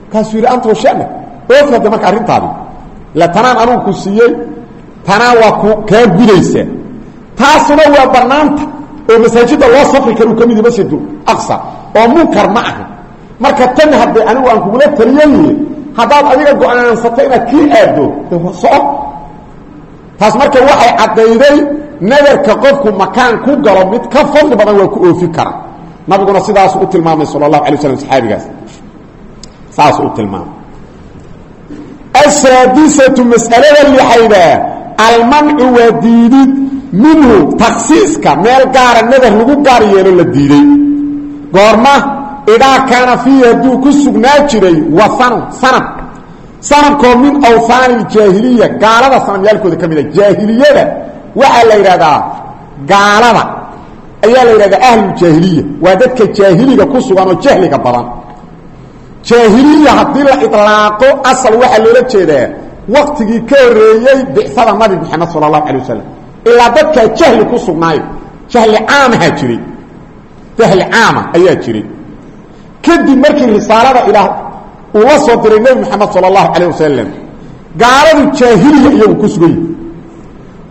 markaasuu yidhi anta washana oofi hadda marka arrintaadi. ila tanaan anugu ku siiyey tanaa waa ku kaa gudaysaa taasuna waa banaanta oo masaajida loo safri karu ka midi masjidulaqsa oo munkar ma aha. Marka tan hadde anigu aan kugula taliyaye haddaad adiga go'aansato inaad kii aado soco. Taas marka waxay caddayday nadarka qofku makaan ku galo mid ka fadli badan waa ku oofi kara. Nabiguna sidaasu u tilmaamay sal اlahu alay waslam saxaabigaas. Saasuu u tilmaamay asaadisatu mas'alada lixayda almancu waa diidid minhu taksiiska meel gaara nadar lagu gaar yeelo la diiday goorma idaa kaana fiihi hadduu ku sugnaa jiray waanu sanab sanabkoo min awhaani اjaahiliya gaalada sanamyaalkooda ka mida jaahiliyada waxaa la yidhahdaa gaalada ayaa la yidhahdaa ahlujaahiliya waa dadka jaahiliga ku sugan oo jahliga badan jaahiliya haddii la ilaaqo asal waxaa loola jeedaa waktigii ka horeeyey bicada nabi moxamed sal allahu calay wasalam ilaa dadkaa jahli ku sugnaayo jahli caamahaa jiray. Jahli caama ayaa jiray. Kadib markii risaalada ilaah uu la soo diray nebi moxamed sala allahu calayh wasalam gaaladu jaahiliya ay ku sugan yihi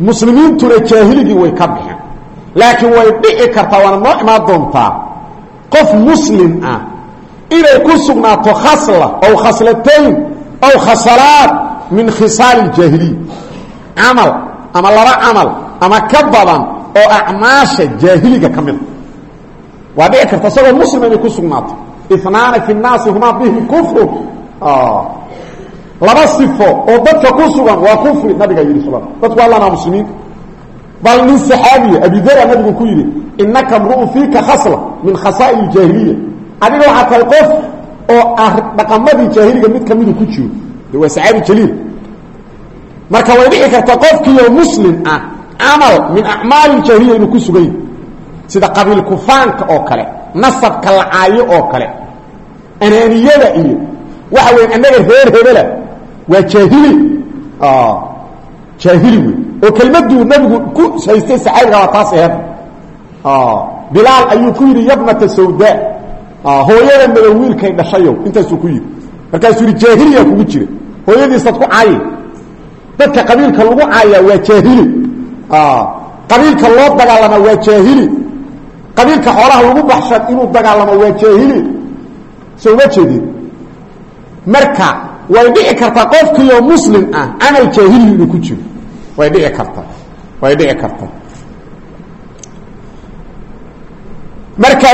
muslimiintuna jaahiligii way ka baxeen laakiin way dhici kartaa waana noo imaan doontaa qof muslim ah inay ku sugnaato khasla ow khaslatayn ow khasalaad min khisaali اjaahiliya camal ama laba camal ama ka badan oo acmaasha jaahiliga ka mida waa dhici karta isagoo muslim inay ku sugnaato. Inaani fi naasi humaa bihim kufru. Laba sifo oo dadka ku sugan waa kufri nabigaa yidhi sal dadku waa lanaa muslimiin. Bal nin saxaabiya abidara nabigu ku yidhi inaka mru'un fiika khasla min khasaa'il jaahiliya adiga waxaa tahay qof oo ah dhaqamadii jaahiliga mid kamidu ku jiro. De waa saxaabi jaliil. Marka way dhici karta qofkiioo muslim ah camal min acmaali jaahiliya ku sugan sida qabiil kufaanka oo kale nasabka lacaayo oo kale anaaniyada iyo waxa weya annaga reer hebela. Waa jaahili. Jaahili wey oo kelmaduu nabigu ku haystay saxaabiga waa taas aheed bilaal ayuu ku yidhi yabnata sawda hooyada madow wiilkay dhashayow intaasuu ku yidhi. Markaasuu yidhi jaahiliyaa kugu jira. Hooyadiisaad ku caayi. Dadka qabiilka lagu caayaa waa jaahili. Qabiilka loo dagaalamaa waa jaahili. Qabiilka xoolaha lagu baxsha inuu dagaalamo waa jaahili. Soo ma jeedin. Marka way dhici kartaa qofkiioo muslim ah camal jaahili inuu ku jiro. Way dhici kartaa. Way dhici kartaa marka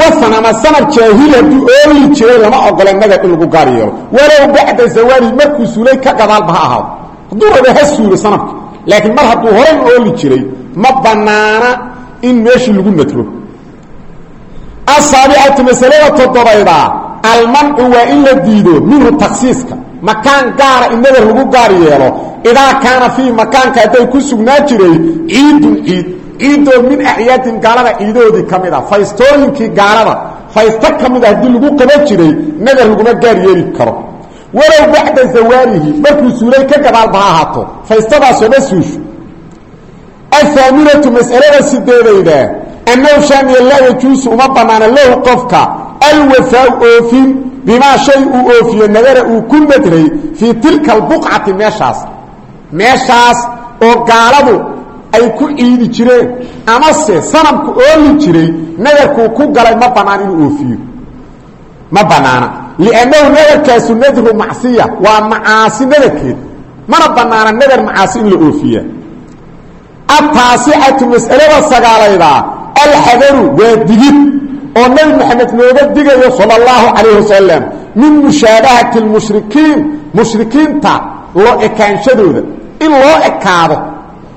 wasan ama sanab jaahili hadduu ooli jiray lama ogola nagar in lagu gaar walow bacda zawaali markuu suulay ka gadaalba ha ahaado hadduu raba ha suulo laakiin mar hadduu horay u ooli jiray ma banaana in meeshii lagu nadro asaabicatu masalada toddobaydaa almancu waa in la diido minhu taksiiska makaan gaara in nagar lagu gaar yeelo idaa kaana fii makaanka hadday ku sugnaa jiray ciidun ciid ciidoo min acyaadin gaalada ciidahoodii ka mid a. Faystooyinkii gaalada. Faysto ka mid a haddii lagu qaban jiray nagar laguma gaar yeeli karo. Walow bacda zawaalihi markuu suulay ka gadaalba ha ahaato. Faystadaasoma suusho. Ahaaminatu mas'alada sideedayda annahu shaaniya laa yajuusu uma banaana lahu qofka. Alwafaau oofin bimaa shay uu oofiye nagara uu ku nadray fii tilka albuqcati meeshaas. Meeshaas oo gaaladu ay ku ciidi jireen amase sanamku ooli jiray nadarkuu ku galay ma banaan inuu oofiyo. Ma banaana. Liannahu nadarkaasu nadru macsiya waa macaasi nadarkeed mana banaana nadar macaasi in la oofiya. Ataasicatu mas'alada sagaalaydaa alxadaru waa digid oo nabi maxamed nooga digayo sala allahu calayh wasalam min mushaabahati lmushrikiin mushrikiinta loo ekaanshadooda in loo ekaado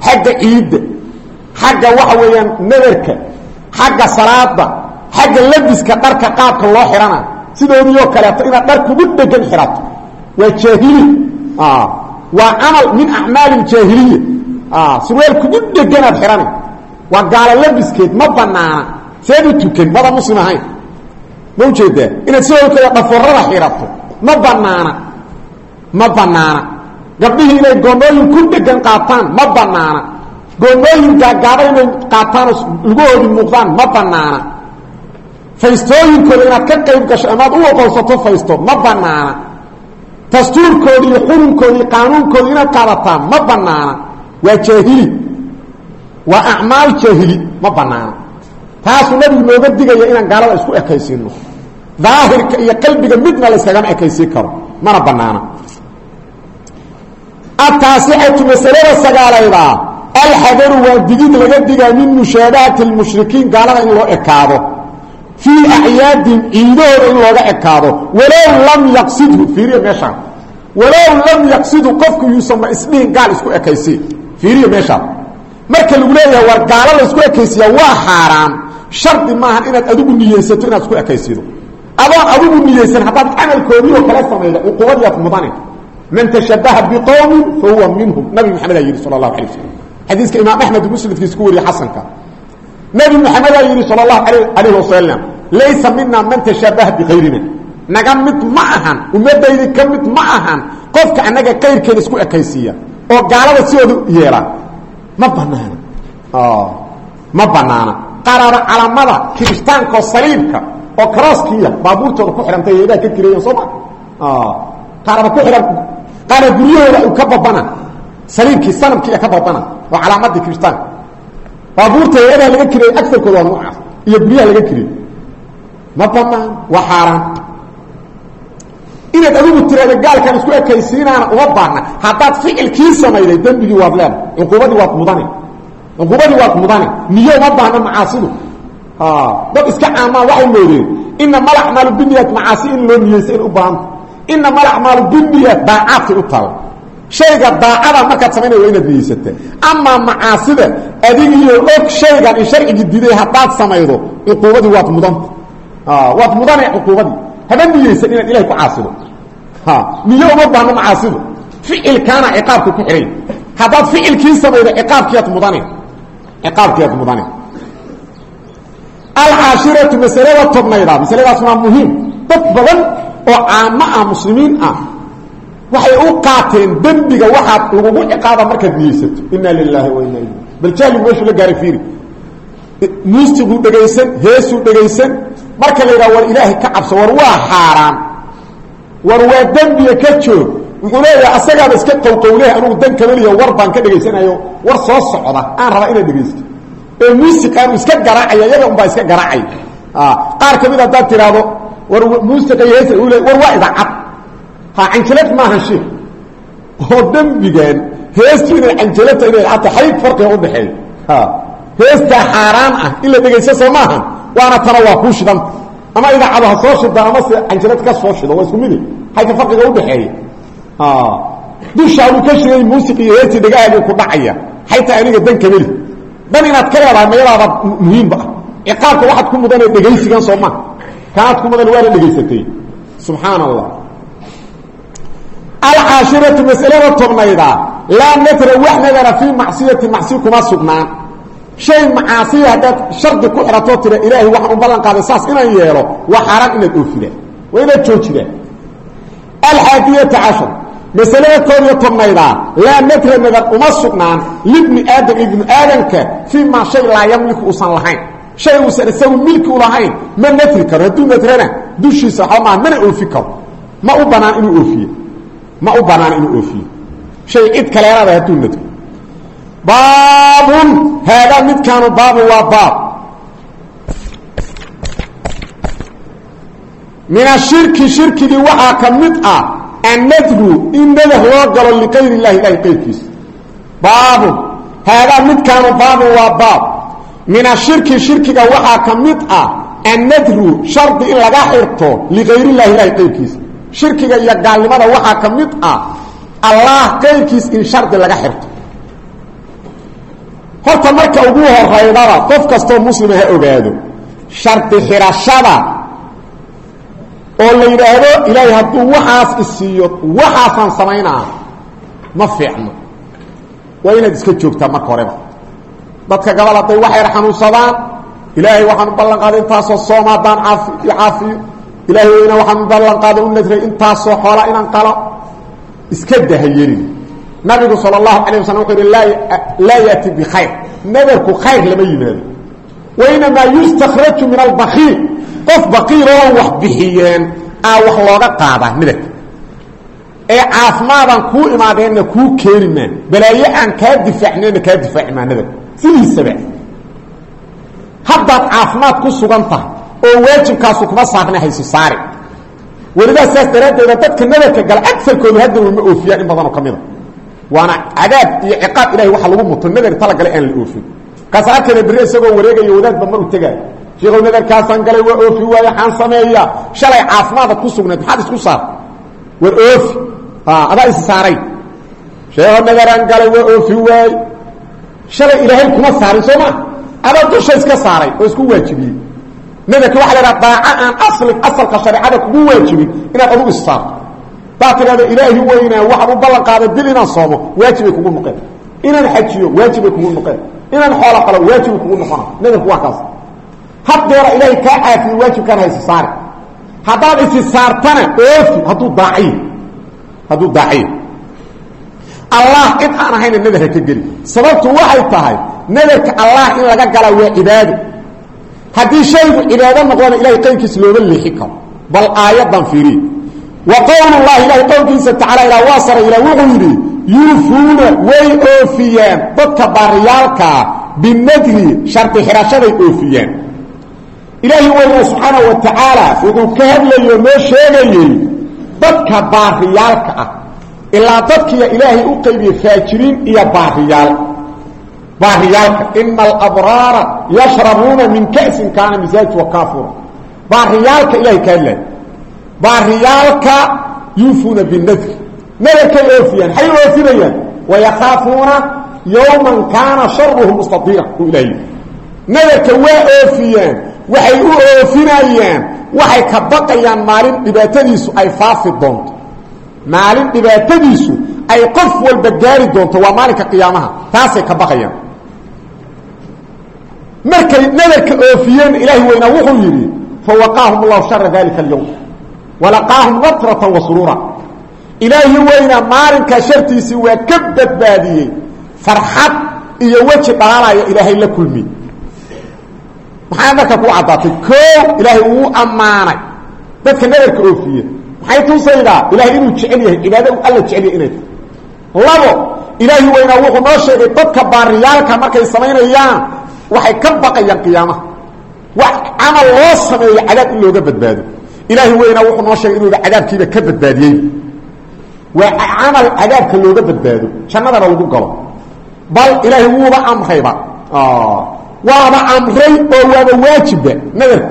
xagga ciidda xagga waxa weeyaan nadarka xagga salaada xagga labiska dharka qaabka loo xihana sidoodiioo kaleeto inaad dhar kugu dhegan xirato waa jaahili waa camal min acmaali jaahiliya surweel kugu dheganaad xihana waa gaalo labiskeed ma banaana seed u tukan mada muslim ahayn. Ma u jeedaa inaad sidoo kale dhaforada xidhato ma banaana ma banaana gabdhihii inay goonooyin ku dhegan qaataan ma banaana goonooyin gaagaaba inay qaataanoo lugahoodii muuqdaan ma banaana faystooyinkooda inaad ka qayb gasho amaad u oqonsato faysto ma banaana dastuurkooda iyo xurunkooda iyo qaanuunkooda inaad qaadataan ma banaana waa jaahili. Waa acmaal jaahili ma banaana taasuu nabigu nooga digaya inaan gaalada isku ekaysiino daahirka iyo qalbiga midna la yskagama ekaysiin karo mana banaana ataasicatu masalada sagaalaydaa alxadaru waa digid laga digaa min mushaabahati lmushrikiin gaalada in loo ekaado. Fii acyaadin ciidahooda in looga ekaado. Walow lam yaqsidhu fiiriya meeshaan walow lam yaqsidu qofku yuusanba isdhihin gaal isku ekaysiin fiiriya meeshaan marka lagu leeyahay war gaalo la isku ekaysiiya waa xaaraan. Shardi maahan inaad adigu niyeysato inaad isku ekaysido. Adoon adigu niyeysan haddaad camalkoodii oo kale samayda cuquubadiiaad mudane man tashabaha biqowmin fa huwa minhum nabi maxamed aa yidhi sala allahu alay wasalam xadiiska imaam axmed musnadkiisa ku wariye xasanka nabi maxamed aa yidhi sala allahu alayhi wasalam laysa mina man tashabaha bikayrina naga mid ma ahan ummadaydi ka mid ma ahan qofka annaga kayrkeeda isku ekaysiiya oo gaalada sidooda yeela ma banaana ma banaana qaraaba calamada kirishtaanka oo saliibka oo karooskiiya baabuurtooda qaara guryahooda u ka babana saliibkii sanamkiia ka babana oo calaamadii kirishtaanka baabuurta eedaha laga kireey agarkooda waa noocaas iyo guryaha laga kireey ma banaan waa xaaraan. Inaad adigu tirada gaalkan isku ekaysiinaana uma baahna haddaad ficilkii samayday dembigii waad leeda cuquubadii waad mudane cuquubadii waad mudane niyo uma baahna macaasidu. Dad iska caamaa waxay moodeen. Inama alacmaalu biniyat macaasi in loo niyeysa in u baahanta inama alacmaalu biniyat daacaadkay u shayga daacada markaad samaynaya waa inaad niyeysata amaa adigiyo og shaygan in sharcigii diday haddaad samaydo cuquubadii waad mudanta waad mudane cuquubadii. Haba niyeysan inaad ilahay ku caasido. Niyo uma baahno macaasidu? Ficilkaana ciqaabka ku xihay haddaad ficilkii samaydo ciqaabkiiad mudane ciqaabkiiad mudane alcaashiratu masalada tobnayda masaladaas waa muhiim. Dad badan oo caamo ah muslimiin ah waxay u qaateen dembiga waxaad lagugu ciqaaba markaad niyeysato. Inaa lilaahi wa inaa ilayh bal jahligu meeshuu la gaaray fiiri. Muusiguu dhegaysan heesuu dhegaysan marka la yidhaha war ilaahay ka cabso war waa xaaraan. War waa dembiga ka joog. Wuxuu leeyahay asagaaba iska qowqowleh anugu dan kameliya war baan ka dhegaysanayo war soo socda aan rabaa inaad dhegaysto ee muusiqaanu iska garaacaya yaga unbaa iska garaacay. Qaar ka mid haddaad tiraahdo war ule war waa idaacad ha canjalad maaha sheek oo dembigan heestu inay canjalata inay idacadta xayd farqiga udhaxeeya heestaa xaaraan ah in la dhegaysto soo maaha waana tana waa kuu shidanta ama idaacado ha soo shida ama se canjalad ka soo shido waa isku midi. Xayka farqiga udhaxeeya dushaaduu ka shigay muusiq iyo heestii dhagahaagii ku dhacaya. Xaytaa aniga dan kameli dan inaad ka leedahay mayadaaba muhiimba. Ah ciqaabka waxaad ku mudana dhegaysigan soo maha kanaad ku mudan waana dhegaysatay. Subxaan allah alcaashiratu masalada tobnayda laa nadra wax nadara fii macsiyati macsi kuma sugnaan. Shay macaasiya haddaad shardi ku xidhatoo tira ilaahay waxaan u ballan qaaday saas inaan yeelo waa xaaraan inaad oofida. Waa inaad joojidaa alxaadiyata cashar masalada koob iyo tobnaydaa laa nadra nadar uma sugnaan. Libni aadam ibnu aadamka fii maa shay uusan isagu milki u lahayn ma nadri karo hadduu nadrana dushiisa waxba maa mana oofi karo ma u banaan inuu oofiye ma u banaan inuu oofiyo shay cid kaleelada hadduu nadro baabun haadaa midkaanu baabun waa baab min ashirki shirkigii waxaa ka mid ah annadru in nadah loo galo liqayr illahi ilahi qayrkiisa baabun haadaa midkaanu baabun waa baab min ashirki shirkiga waxaa ka mid ah annadru shardi in laga xirto liqayr illahi ilahi qayrkiisa shirkiga iyo gaalnimada waxaa ka mid ah allah qayrkiis in shardi laga xirto. Horta marka ugu horeydaba qof kastoo muslima ha ogaado shardi xirashada oo la yidhaahdo ilaahay hadduu waxaas isiiyo waxaasaan samaynaa ma fiicno. Waa inaad iska joogtaa marka horeba dadka gabal hadday waxyar xanuunsadaan ilaahay waxaanu ballan qaaday intaasoo soom haddaan caaiyo caafiyo ilaahay weyna waxaanu ballan qaaday u nadray intaasoo xoola inaan qalo. Iska dahayeli nabigu sal allahu alay waslm wuxu yidhi laa yaati bikhayr nadarku khayr lama yimaado. Wainamaa yustakraju min albakiil qof bakiil ooan wax bixiyeen aa wax looga qaadaa nadarka ee caafimaadaan kuu imaadeenna kuu keeni maan balaayo aan kaa difaacneenna kaa difaaci sidiisaba haddaad caafimaad ku sugan tahay oo waajibkaasu kuma saarna hayso saari. Welidaa saas daraaddeeda dadka nadarka gala agarkoodu hadda wama oofiyaan in badanoo ka mida waana cadaab iyo ciqaab ilahay waxa lagu muto nadar talagale aan la oofin. Kaas arkayda beri isagoo wareegayo wadaadba mar u tegaayo sheekhow nadarkaasaan galay waa oofi waayo xaan sameeya shalay caafimaadad ku sugnayd maxaad isku saar? War oofi. Adaa is saaray. Sheekho nadaraan galay waa oofi waay shalay ilaahay kuma saarin soo maa adaa dusha iska saaray oo isku waajibiyey. Nadarka waxa la idhaha daaco aan asli asalka shareecada kugu waajibin inaad adugu is saarto. Daa tidhahda ilaahi weynaa waxaan u ballan qaaday bil inaan soomo waajibay kugu noqeen. Inaan xajiyo waajibay kugu noqeen. Inaan xoolo qalo waajibay kugu noqona nadarku waa kaas. Haddeera ilaahay kaa caafiyo waajibkaan haysi saari. Haddaad isi saartana oofi hadduu allah cid aan ahayna nadar ha ka geli. Sababtu waxay tahay nadarka allah in laga galaa waa cibaado. Haddii shaygu cibaado noqdona ilahay qaynkiis looma leexi karo bal aayaddan fiiriye wa qowl llahi ilahay qowlkiisa tacala ilaa waa sara ilah wuxuu yidhi yuufuuna way oofiyaan. Dadka baariyaalkaa binadri shardi xidhashaday oofiyaan. Ilaahi weyna subxaana wa tacaala wuxuu ka hadlayo noo sheegayey dadka baariyaalka ah ilaa dadkiiya ilaahay u qaybiyey faajiriin iyo baariyaal baariyaalka ina alabraara yashrabuuna min ka'sin kaana misaaju wa kaafura baariyaalka ilahay ka hadlaya baariyaalka yuufuuna binadri nadarkay oofiyaan xay oofinayaan wayakaafuuna yowman kaana sharuhu mustadiira uu ilahay nadarka waa oofiyaan waxay u oofinayaan waxay ka baqayaan maalin dhibaatadiisu ay faafi doonto maalin dhibaatadiisu ay qof walba gaari doonto waa maalinka qiyaamaha. Taasay ka baqayaan. Markay nadarka oofiyeen ilaahi weynaa wuxuu yidhi fawaqaahum allahu shara dalika alyowm walaqaahum natratan wa suruura ilaahi weyna maalinkaa shartiisii waa ka badbaadiyey. Farxad iyo weji dhaalaya ilaahay la kulmi. Maxaa marka ku caddaatay? Koo ilaahay wuu ammaanay. Dadka nadarka oofiye maxay tusaydaa ilahay inuu jecel yahay. Cibaado u alla jecel yahay labo ilaahi weynaa wuxuu noo sheegay dadka baariyaalka markay samaynayaan waxay ka baqayaan qiyaamaha. Wax camal loo sameeyo cadaab in looga badbaado. Ilaahi weynaa wuxuu noo sheegay inuuba cadaabkiiba ka badbaadiyey. Waa camal cadaabka looga badbaado jannadana lagu galo. Bal ilaahay wuuba amrayba. Waaba amray oo waaba waajiba nadarka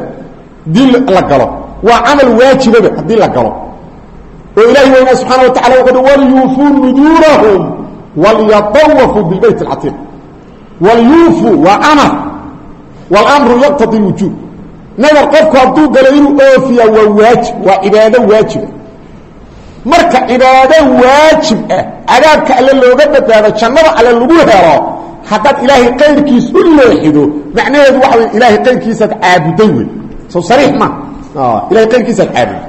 haddii la galo. Waa camal waajibaba haddii la galo oo ilaahi weynaa subxaana wa tacala wuxu uhi walyuufuu nuduurahum walyatawafuu bilbayt alcatiiq walyuufuu waa amar wاlamru yaqtadi اlwujuub nadar qofku hadduu galo inuu oofiya waa waajib waa cibaado waajiba marka cibaado waajib ah cadaabka alle looga badbaado jannada alle lagu helo haddaad ilaahay qayrkiis u leexido macnaheedu waxa wey ilaahay qayrkiisaad caabuday wey soo sariix ma ilahay qayrkiisaad caabuday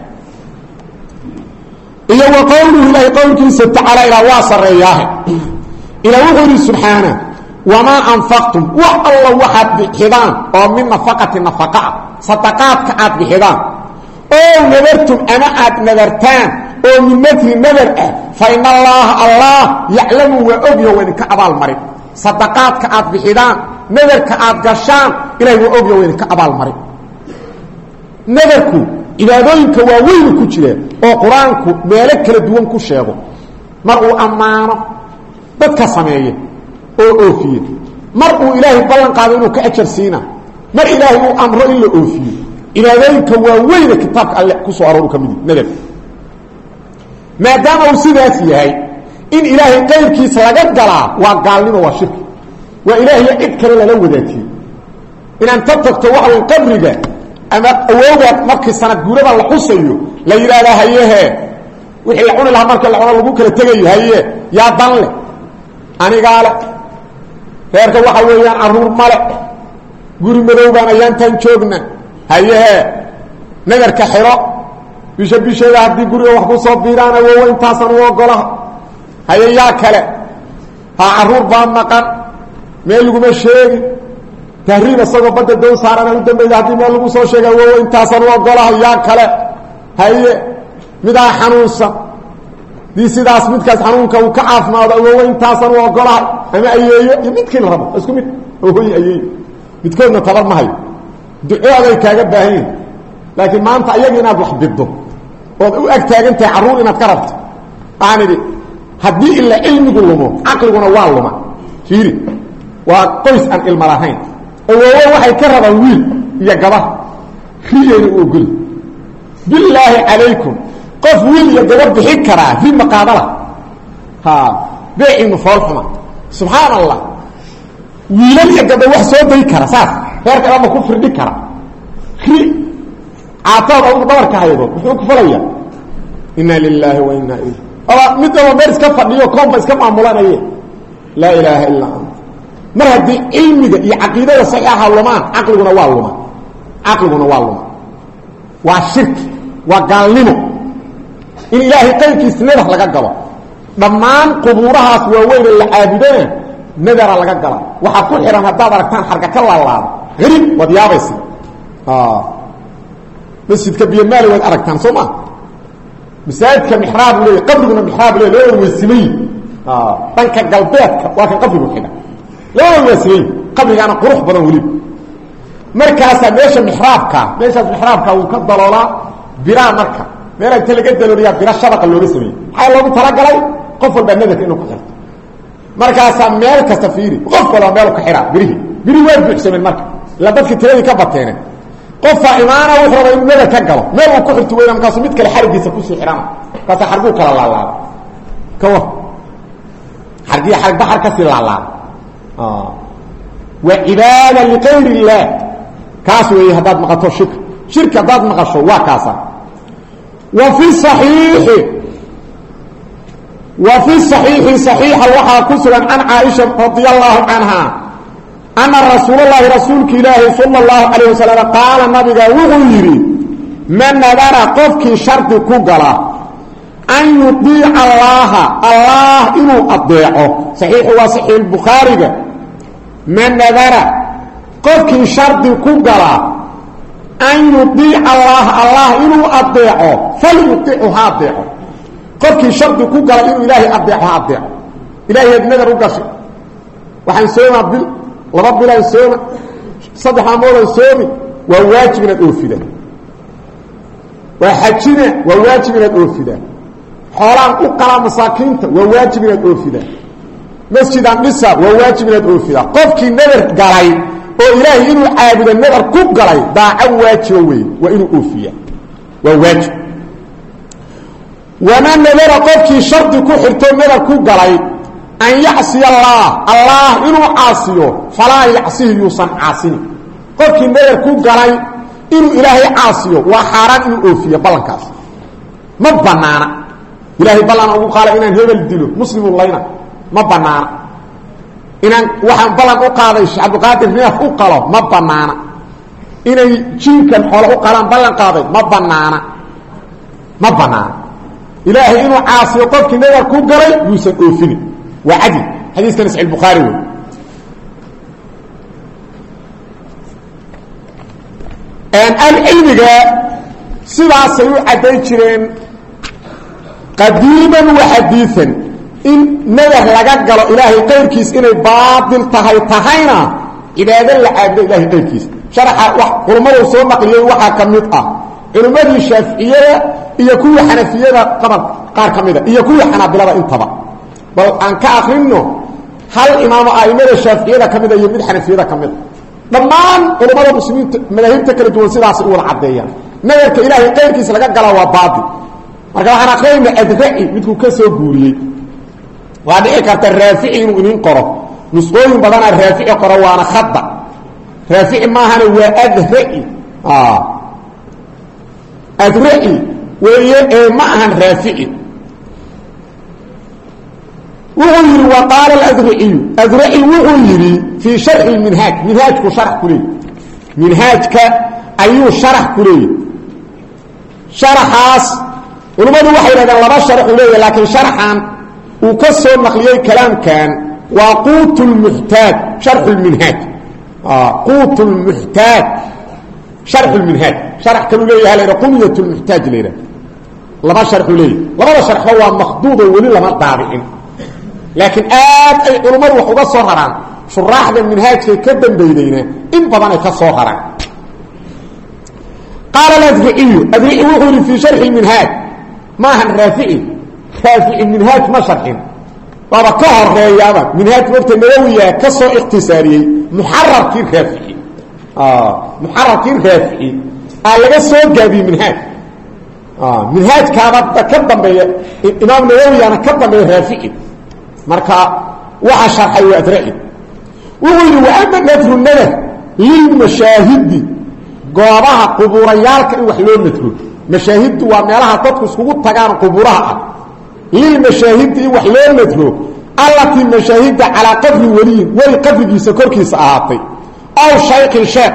iyo wa qowluhu ilaahay qowlkiisa tacaala ilaa waa sareeyaahe ilaa wuxuu yidhi subxaana wamaa anfaqtum? Wax alla waxaad bixidaan oo min nafaqati nafaqaa sadaqaadka aad bixidaan. Oo nadartum ama aad nadartaan oo min nadri nadar ah fa in allaaha allah yaclamu waa ogyaho waa idinka abaalmarin. Sadaqaadka aad bixidaan nadarka aad gashaan ilahay waa ogyaho waa idinka abaalmarin. Nadarku cibaadooyinka waaweyna ku jireen oo qur'aanku meelo kala duwan ku sheego mar uu ammaano dadka sameeye oo oofiye. Mar uu ilaahay ballan qaado inuu ka ajar siina. Mar ilaahay uu amro in la oofiyo cibaadooyinka waaweyna kitaabka alle ku soo arooru ka midi. Nadarka maadaama uu sidaas yahay in ilaahay qayrkiisa laga galaa waa gaalnimo waa shirki. Waa ilaahiyo cid kale lala wadaajiyo inaan ta tagto waxa way qabriga ama awowgaad markii sanad guurada la xusayo la yidhaahdaa hayehe wixii la cuni lahaa marka la cuno lagu kala tegayo haye yaa dan leh anigaa le reerka waxa weeyaan carruur male guri madow baan ayaantaan joogna. Hayehe nadarka xiro bisha bisheeda haddii guriga wax ku soo biiraan awowo intaasan u ogolaha haye yaa kale ha carruur baa maqan meel laguma sheegi tahriib isagoo badda doon saarana u dambeeya haddii meel lagu soo sheega awowo intaasan u ogolaha yaa kale. Haye midaa xanuunsan. Dii sidaas midkaas xanuunka uu ka caafimaado awowo intaasan u ogolahay ama ayeeyo? Iyo midkii la rabo isku mid. Ohoy ayeeyo. Midkoodna tabar ma hayo. Ducooday kaaga baahan laakiin maanta ayaga inaad wax biddo. Ood u ag taagantahay carruur inaad ka rabto. Waxaan idhi haddii ila cilmigu lumo caqliguna waa luma fiiri waa qoys aan ilma lahayn awowo waxay ka rabaan wiil iyo gabar riyeyna u ogoli bilaahi calaykum. Qof wiil iyo gabar bixin karaa ri maqaadala ha beeciinu fool xuma. Subxaan allah wiilal iyo gabdha wax soo day kara saas. Reerka ama ku firdhi kara. Ri caataad adugu dhabarka haydo muxuu ku falaya inna lilaahi wa ilayh aba midaba meel iska fadhiyo koonba iska maamulanaye laa ilaaha anta mar haddii cilmiga iyo caqiidada saxiixa lumaan caqliguna waa luma caqliguna waa luma waa shirki waa gaalnimo. In ilaahay qayrkiis nadar laga galo. Dhammaan qubuurahaas waaweyne la caabudana nadara laga gala waxaa ku xihan haddaad aragtaan xarga ka laalaado. Garib waad yaabaysa masjidka biyomaali waad aragtaan soo maa masaajidka mixraab leey qabriguna mixraab le labada weysimay dhanka galbeedka waa kan qabrigu xiga labada weysimay qabrigaana qurux badan weliba markaasaa meesha mixraabka meeshaas mixraabka wuu ka daloolaa biraa marka. Meela inta laga dalooliyaa bira shabaqa looga sameeyey. Maxaa loogu talagalay? Qof walbaa nadarka inuu ku xirto. Markaasaa meel kasta fiiri. Qof walba meel ka xiraa birihii biri waa buuxsameen marka. Ila dadkii tiradii ka bateene. Qofaa imaana wuxuu raba inuu nadar ka galo. Meel uu ku xirto weyna markaasuu mid kale xarigiisa waa cibaada liqayr illaah kaas weeye haddaad maqato shirki shirki haddaad maqasho waa kaasa wa fi صaxiixi wa fi صaxiixi صaxiixa waxaa ku sugan can caaisha radia allahu canha ana rasuul اlahi rasuulka ilaahi salى اlahu alayه wasalam qaala nabiga wuxuu yidhi man nadara qofkii shardi ku gala an yudiica allaaha allaah inuu adeeco saxiixu waa saxiix bukhaariga man nadara qofkii shardi ku galaa an yudiica allaah allah inuu adeeco falyudichu ha adeeco qofkii shardi ku gala inuu ilaahay adeeco ha adeeco ilaahay ad nadar u gashay waxaan soomaa bil laba bilaan sooma saddex maamoodaan soomi waa waajib inaad oofidaan waa xajina waa waajib inaad oofidaan xoolaan u waa waajib inaad oofidaan masjidaan dhisa waa waajib inaad oofidaan qofkii nadar galay oo ilaahay inuu caabudo nadar ku galay daaco waajiba weeye waa inuu oofiya waa waajib. Waman nadara qofkii shardi ku xirto nadar ku galay an yacsiya allaah allaah inuu caasiyo falaa yacsihi yuusan caasini. Qofkii nadar ku galay inuu ilaahay caasiyo waa xaaraan inuu oofiyo ballankaas. Ma banaana ilaahay ballan ugu qaala inaan hebel dilo muslimu layna ma banaana. Inaan waxaan ballan u qaaday sheekh cabdiqaadir neef u qalo ma banaana. Inay jiinkan xoolo u qalaan ballan qaaday ma banaana. Ma banaana. Ilaahay inuu caasiyo qofkii nadar ku galay yuusan oofinin waa cadli xadiiskana saxiix bukhaari wey alcilmiga sidaasay u in nadar laga galo ilaahay qayrkiis inay baatil tahay tahayna cibaado la caabudo ilahay qayrkiis. Sharaxa wa culummadu soo naqliyey waxaa ka mid ah culimmadii shaaficiyada iyo kuwii xanafiyada qabal qaar ka mida iyo kuwii xanaabilada intaba. Bal aan ka akrino hal imaamo aimada shaaficiyada ka mida iyo mid xanafiyada ka mida dhammaan culummada muslimiinta madaahibta kala duwan sidaasay u wada caddeeyaan. Nadarka ilaahay qayrkiisa laga galaa waa baatil. Marka waxaan akriyayna adraci midkuu ka soo guuriyey waa dhici karta raafici inuu inin qoro. Nusqooyin badanaa raafici qoro waana khada raafici maahana waa adraci adraci weeye ee ma ahan raafici. Wuxuu yidhi wa qaala aladriciyu adraci wuxuu yidhi fii sharxi minhaaj minhaajku sharax ku leeyay minhaajka ayuu sharax ku leeyay sharaxaas culimmadu waxay leeyahy sharaxan uu ka soo naqliyey kalaamkan waa quut lmuxtaaj sharxu lminhaaj quut lmuxtaaj sharxu lminhaaj sharax kaluu leeyaha la qunyat lmuxtaaj la yidhaha. Laba sharxuu leeyahy labada sharxba waa makduud oo weli lama daabicin. Laakiin aad ay culummadu wax uga soo raraan shuraaxda minhaajkay ka dambaydayna in badan ay ka soo raraan qaala adriciyu minhaaj raafici minhaaj ma sharxin waaba ka horeeyaaba minhaaj mogta nawowiya ka soo ikhtisaariyey muxararkii raafici muxararkii raafici aa laga soo gaabiyey minhaaj. Minhaajkaaba ka dambeeya imaam nawowiyana ka dambeeya raafici marka waxa sharxay waa adraci wuxuu yidhi waama nadru nadar lilmashaahidi goobaha qubuurayaalka in wax loo nadro. Mashaahiddu waa meelaha dadku iskugu tagaan qubuuraha ah lilmashaahidi in wax loo nadro allatii mashaahida calaa qabri weliyin weli qabrigiisa korkiisa ahaatay ow shaykin sheekh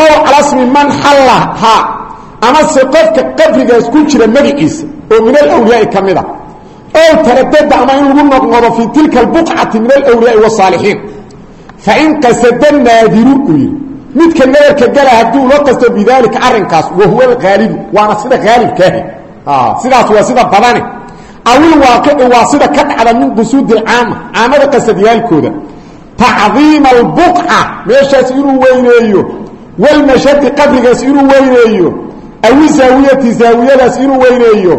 ow cala smi man xallahaa amase qofka qabrigaas ku jira magiciisa oo min alawliyaai ka mid a ow taradada ama in lagu noqnodo fii tilka albuqcati min alwliyaai wasaalixiin fain qasada naadiru uu yidhi midka nadarka gala hadduu loo qasto bidaalika arrinkaas wahuwa alhaalibu waana sida haalibkaahi sidaas waa sida badane awil waaqici waa sida ka dhacda min qusuudi alcaama caamada qasadyaalkooda tacdiima albuqca meeshaas inuu weyneeyo. Walmashadi qabrigaas inuu weyneeyo. Awi zaawiyati zaawiyadaas inuu weyneeyo.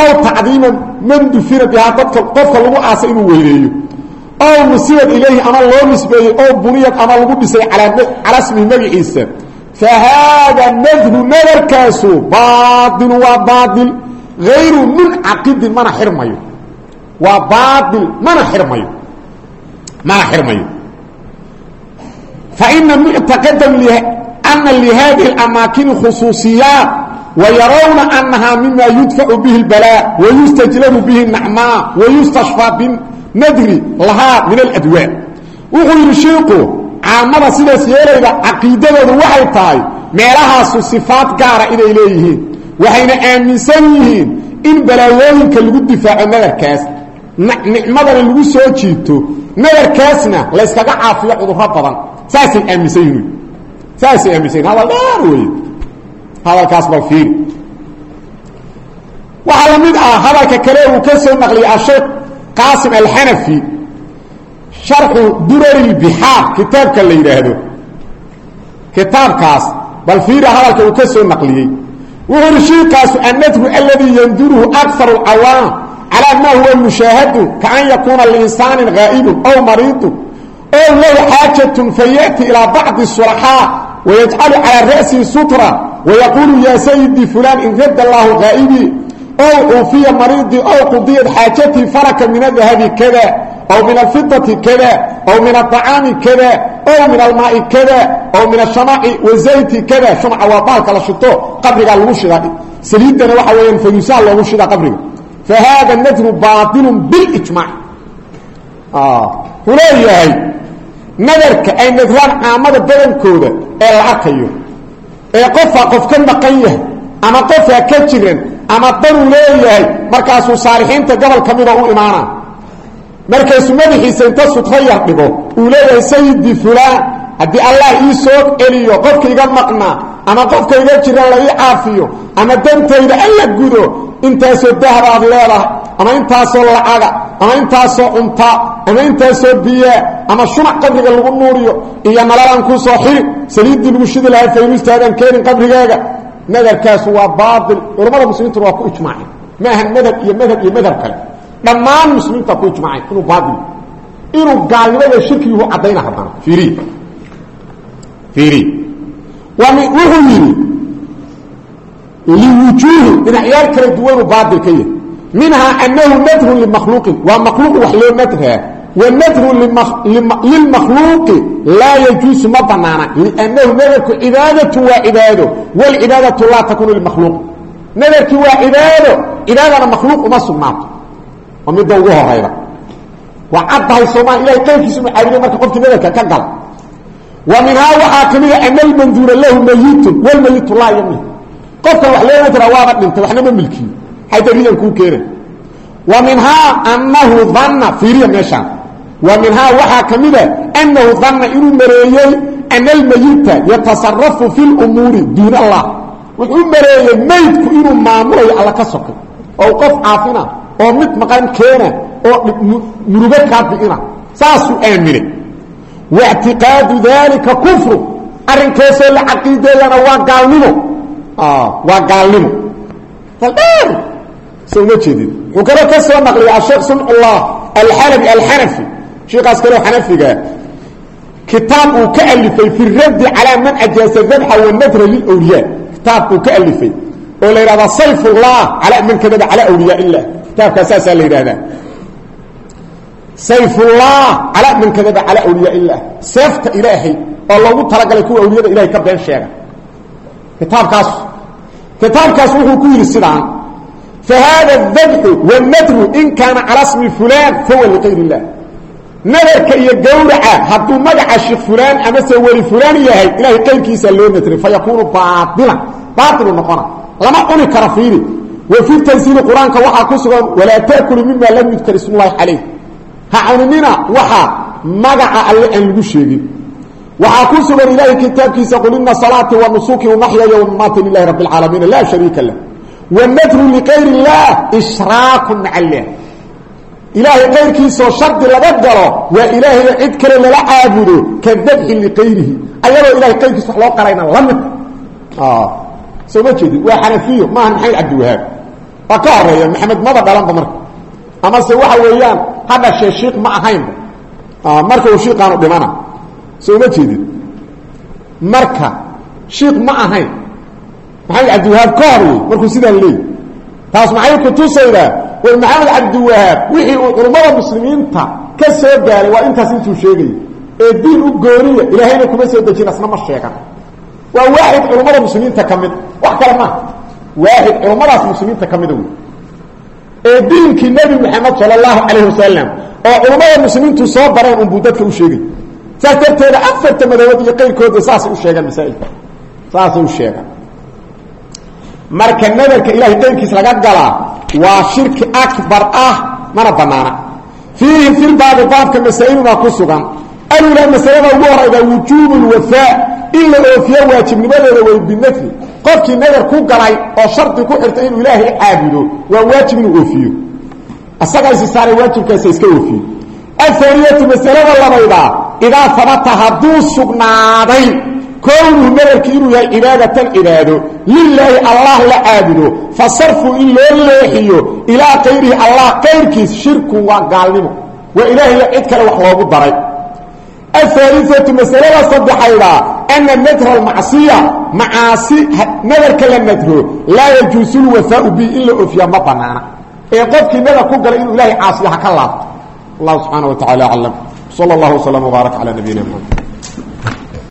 Ow tacdiima man dufina bihaa dadka qofka lagu aasa inuu weyneeyo. Ow nusibad ilayhi ama loo nisbeeyey. Ow buniyad ama lagu dhisay calaa smihi magaciisa fa haada nadru nadarkaasu baailu waa baail ayru muncaidin mana xirmayo waa baail mana xirmayo mana xirmayo faina muctaqadan ana lihadihi اamaakin khusuusiyaat wayarawna anahaa mima yudfacu bihi اbalaa wayustajlabu bihi nacmaa wayustashfaa binadri lahaa min aladwaa wuxuu yidhi shiiku caamada sidaas yeelayda caqiidadoodu waxay tahay meelahaasu sifaad gaara inay leeyihiin waxayna aaminsan yihiin in balaayooyinka lagu difaaco nadarkaas nicmadana lagu soo jiito nadarkaasna layskaga caafiyo cudurro badan. Saasay aaminsan yihiin saasay aaminsan yihiin hadal dheer wey hadalkaas bal fiiri. Waxaa la mid ah hadalka kale uu ka soo naqliyay asheekh ah qaasim alxanafi sharxu durari lbixaar kitaabka la yidhaahdo. Kitaabkaas bal fiiri hadalka uu ka naqliyey wuxuuhi shiikaasu annadru aladii yanduruhu akar cawaam calaa maa huwa mushaahadu kaan yakuuna liinsaanin haa'ibun ow mariidun ow low xaajatun fayaأti ilaa bacdi suraxaa wayajcalu calaa ra'sihi sutra wayaquulu yaa sayidii fulaan in radda allaahu haa'ibii ow cuufiya mariidii ow qudiyad xaajatii faraka min adahabi kada ow min alfidati kada ow min aطacaami kada ow min almaai kada ow min ashamaci wazayti kada shumca waa baalka la shito qabrigaa lagu shidaa saliidana waxa weeyaan fayuusaha loogu shidaa qabriga fa haada nadru baailu bilijmaac wuxuu leeyahay nadarka ay nadraan caamada badankooda ee la arkayo ee qofaa qof ka maqan yahay ama qofaa ka jiran ama danuu leeyahay markaasuu saalixiinta gobol ka mida u imaana markaasuu madaxiisa inta sudro yar dhigo uu leeyahay sayidi fulaan haddii allah ii soo celiyo qofka iga maqnaa ama qofka iga jira la ii caafiyo ama dantayda alla gudo intaasoo dahabaad leedahay ama intaasoo lacaga ama intaasoo cunta ama intaasoo biyaa ama shumac qabriga lagu nuuriyo iyo nalalaan kuu soo xiri saliiddii lagu shidi lahaa faynuustaadan keenin qabrigaaga. Nadarkaasu waa baail culamada muslimiintuna waa ku ijmaaceen. Maaha madhab iyo madhab iyo madhab kale dhammaan muslimiinta ku ijmaaceen inuu baail inuu gaalnimada shirkiyuhu caddayna haddana iiriy iiriy wuxuu yidhi liwujuuhi dhinacyaal kala duwanuu baail ka yahay minhaa anahu nadrun limakhluuqin. Waa makhluuq wax loo nadraa wanadru lilmakhluuqi laa yajuusu ma banaana liannahu nadarku cibaadatu waa cibaado wlcibaadatu laa takunu limakhluuq. Nadarkii waa cibaado cibaadana makhluuq uma sugnaato oo midda ugu horayda. Waa caddahay soomaal ilahay qayrkiisu inu caabuday marka qofkii nadarka ka gala wa minhaa waxaa ka mida ana almanduura lahu mayitun wlmayitu laa yamlik qofkan wax loo nadraa waaba dhintay waxna ma milkiyo xadaridan kuu keena wa minhaa anahu danna fiiriya meeshaan. Wa minhaa waxaa ka mida annahu danna inuu mareeyey ana almayita yatasarafu fi lumuuri duun allah. Wuxuu mareeyey maydku inuu maamulayo alla ka sokay oo qof caafina oo mid maqan keena oo murugo kaa bi'ina. Saasuu aaminay waictiqaadu dalika kufru. Arrinkaasoo la caqiideeyana waa gaalnimo. Waa gaalnimo. Aldheer so uma jeedin. Wuxuu kaloo ka soo naqliyay asheekh suncullah alxalabi alxanafi xanafiga kitaab uu ka alifay fi raddi calaa man ajaasa dabxa wanadra lilwliyaa kitaab uu ka alifay. Oo la sayfullah calaa man kadaba calaa wliyaa illah kitaabkaa saasaa la yidhahdaa. Sayfullah calaa man kadaba calaa wliyaa illah. Seefta ilaahay oo loogu talagalay kuwa awliyada ilahay ka been sheega. Kitaabkaas. Kitaabkaas wuxuu ku yidhi sidaan fahaada dabxu wanadru in kaana calaa smi fulaan fahuwa liqayr illah. Nadarka iyo gawraca hadduu magaca shik fulaan amase weli fulaan yahay ilahay qayrkiisa loo nadray fa yakuunu baailan baailu noqona. Lama cuni karo wa fi tansiili qur'aanka waxaa ku sugan walaa taakulu mima lam yudkar ismullahi calayh. Ha cuninina waxa magaca alle aan lagu sheegin. Waxaa ku sugan ilaahay kitaabkiisa qul ina salaati wa nusuki wamaxyaya wamamaati lilahi rabi اlcaalamiin laa shariika lah. Wanadru liqayr اllah shraaku maca allah ilaahay qayrkiisoo shardi laga galo waa ilaahayo cid kale lala caabudo ka dabxi liqayrihi ayadoo ilahay qayrkiisa wax loo qarayna la mid soo ma jeedin. Waa xanafiyo maaha maxamed cabdiwahaab waa ka horreeya maxamed maba dhalanba marka. Amase waxa weeyaan ha dhashee shiik ma ahaynba marka uu shiiqaanu dhimana soo ma jeedin. Marka shiik ma ahayn maxamed cabdiwahaab ka hor wey markuu sidaan leey. Taas maxay kutusaydaa war maxamed cabdiwahaab wixii uu culummada muslimiinta ka soo gaaray waa intaas intuu sheegayay ee diin u gooniya ilaahayna kuma soo dejin asna ma sheegan. Waa waaxid culummada muslimiinta ka mid. Wax kale maaha waaxid culummadaas muslimiinta ka mida wey ee diinkii nebi moxamed sala allahu calayh wasalam oo culummada muslimiintu soo bareen unbuu dadka u sheegay. Saas darteeda afarta madabood iyo qayrkooda saasay u sheegaan masaa'ilka. Saasay u sheegaan marka nadarka ilahay qayrkiis laga galaa waa shirki akbar ah mana banaana fiihi filbaabi baabka masaa-ilunaa ku sugan. Alulaa masalada ugu horayda wujuubu lwafaa in la oofiyo waajibnimadeeda way binafri qofkii nadar ku galay oo shardi ku xirtay inuu ilaahay caabudo waa waajib inuu oofiyo. Asagaa isi saaray waajibkaasa iska oofiyo. Ahaniyatu masalada labaydaa idaa habata hadduu sugnaaday kownuhu nadarkii inuu yahay cibaadatan cibaado lilaahi allah la caabudo fa in loo leexiyo ilaa kayrihi allah kayrkiis shirkun waa gaalnimo. Waa ilaahiyo cid kale wax loogu daray ahaaliatu masalada saddexayda ana nadra almacsiya macaasi nadarka la nadro laa yajuusu lwafaau bi in la oofiya ma banaana ee qofkii nadar ku galay inuu ilahay caasiyo ha ka laabto allah subxaana wa tacala aclam sal اllah wslm wbaarak calى nabiyina mxamed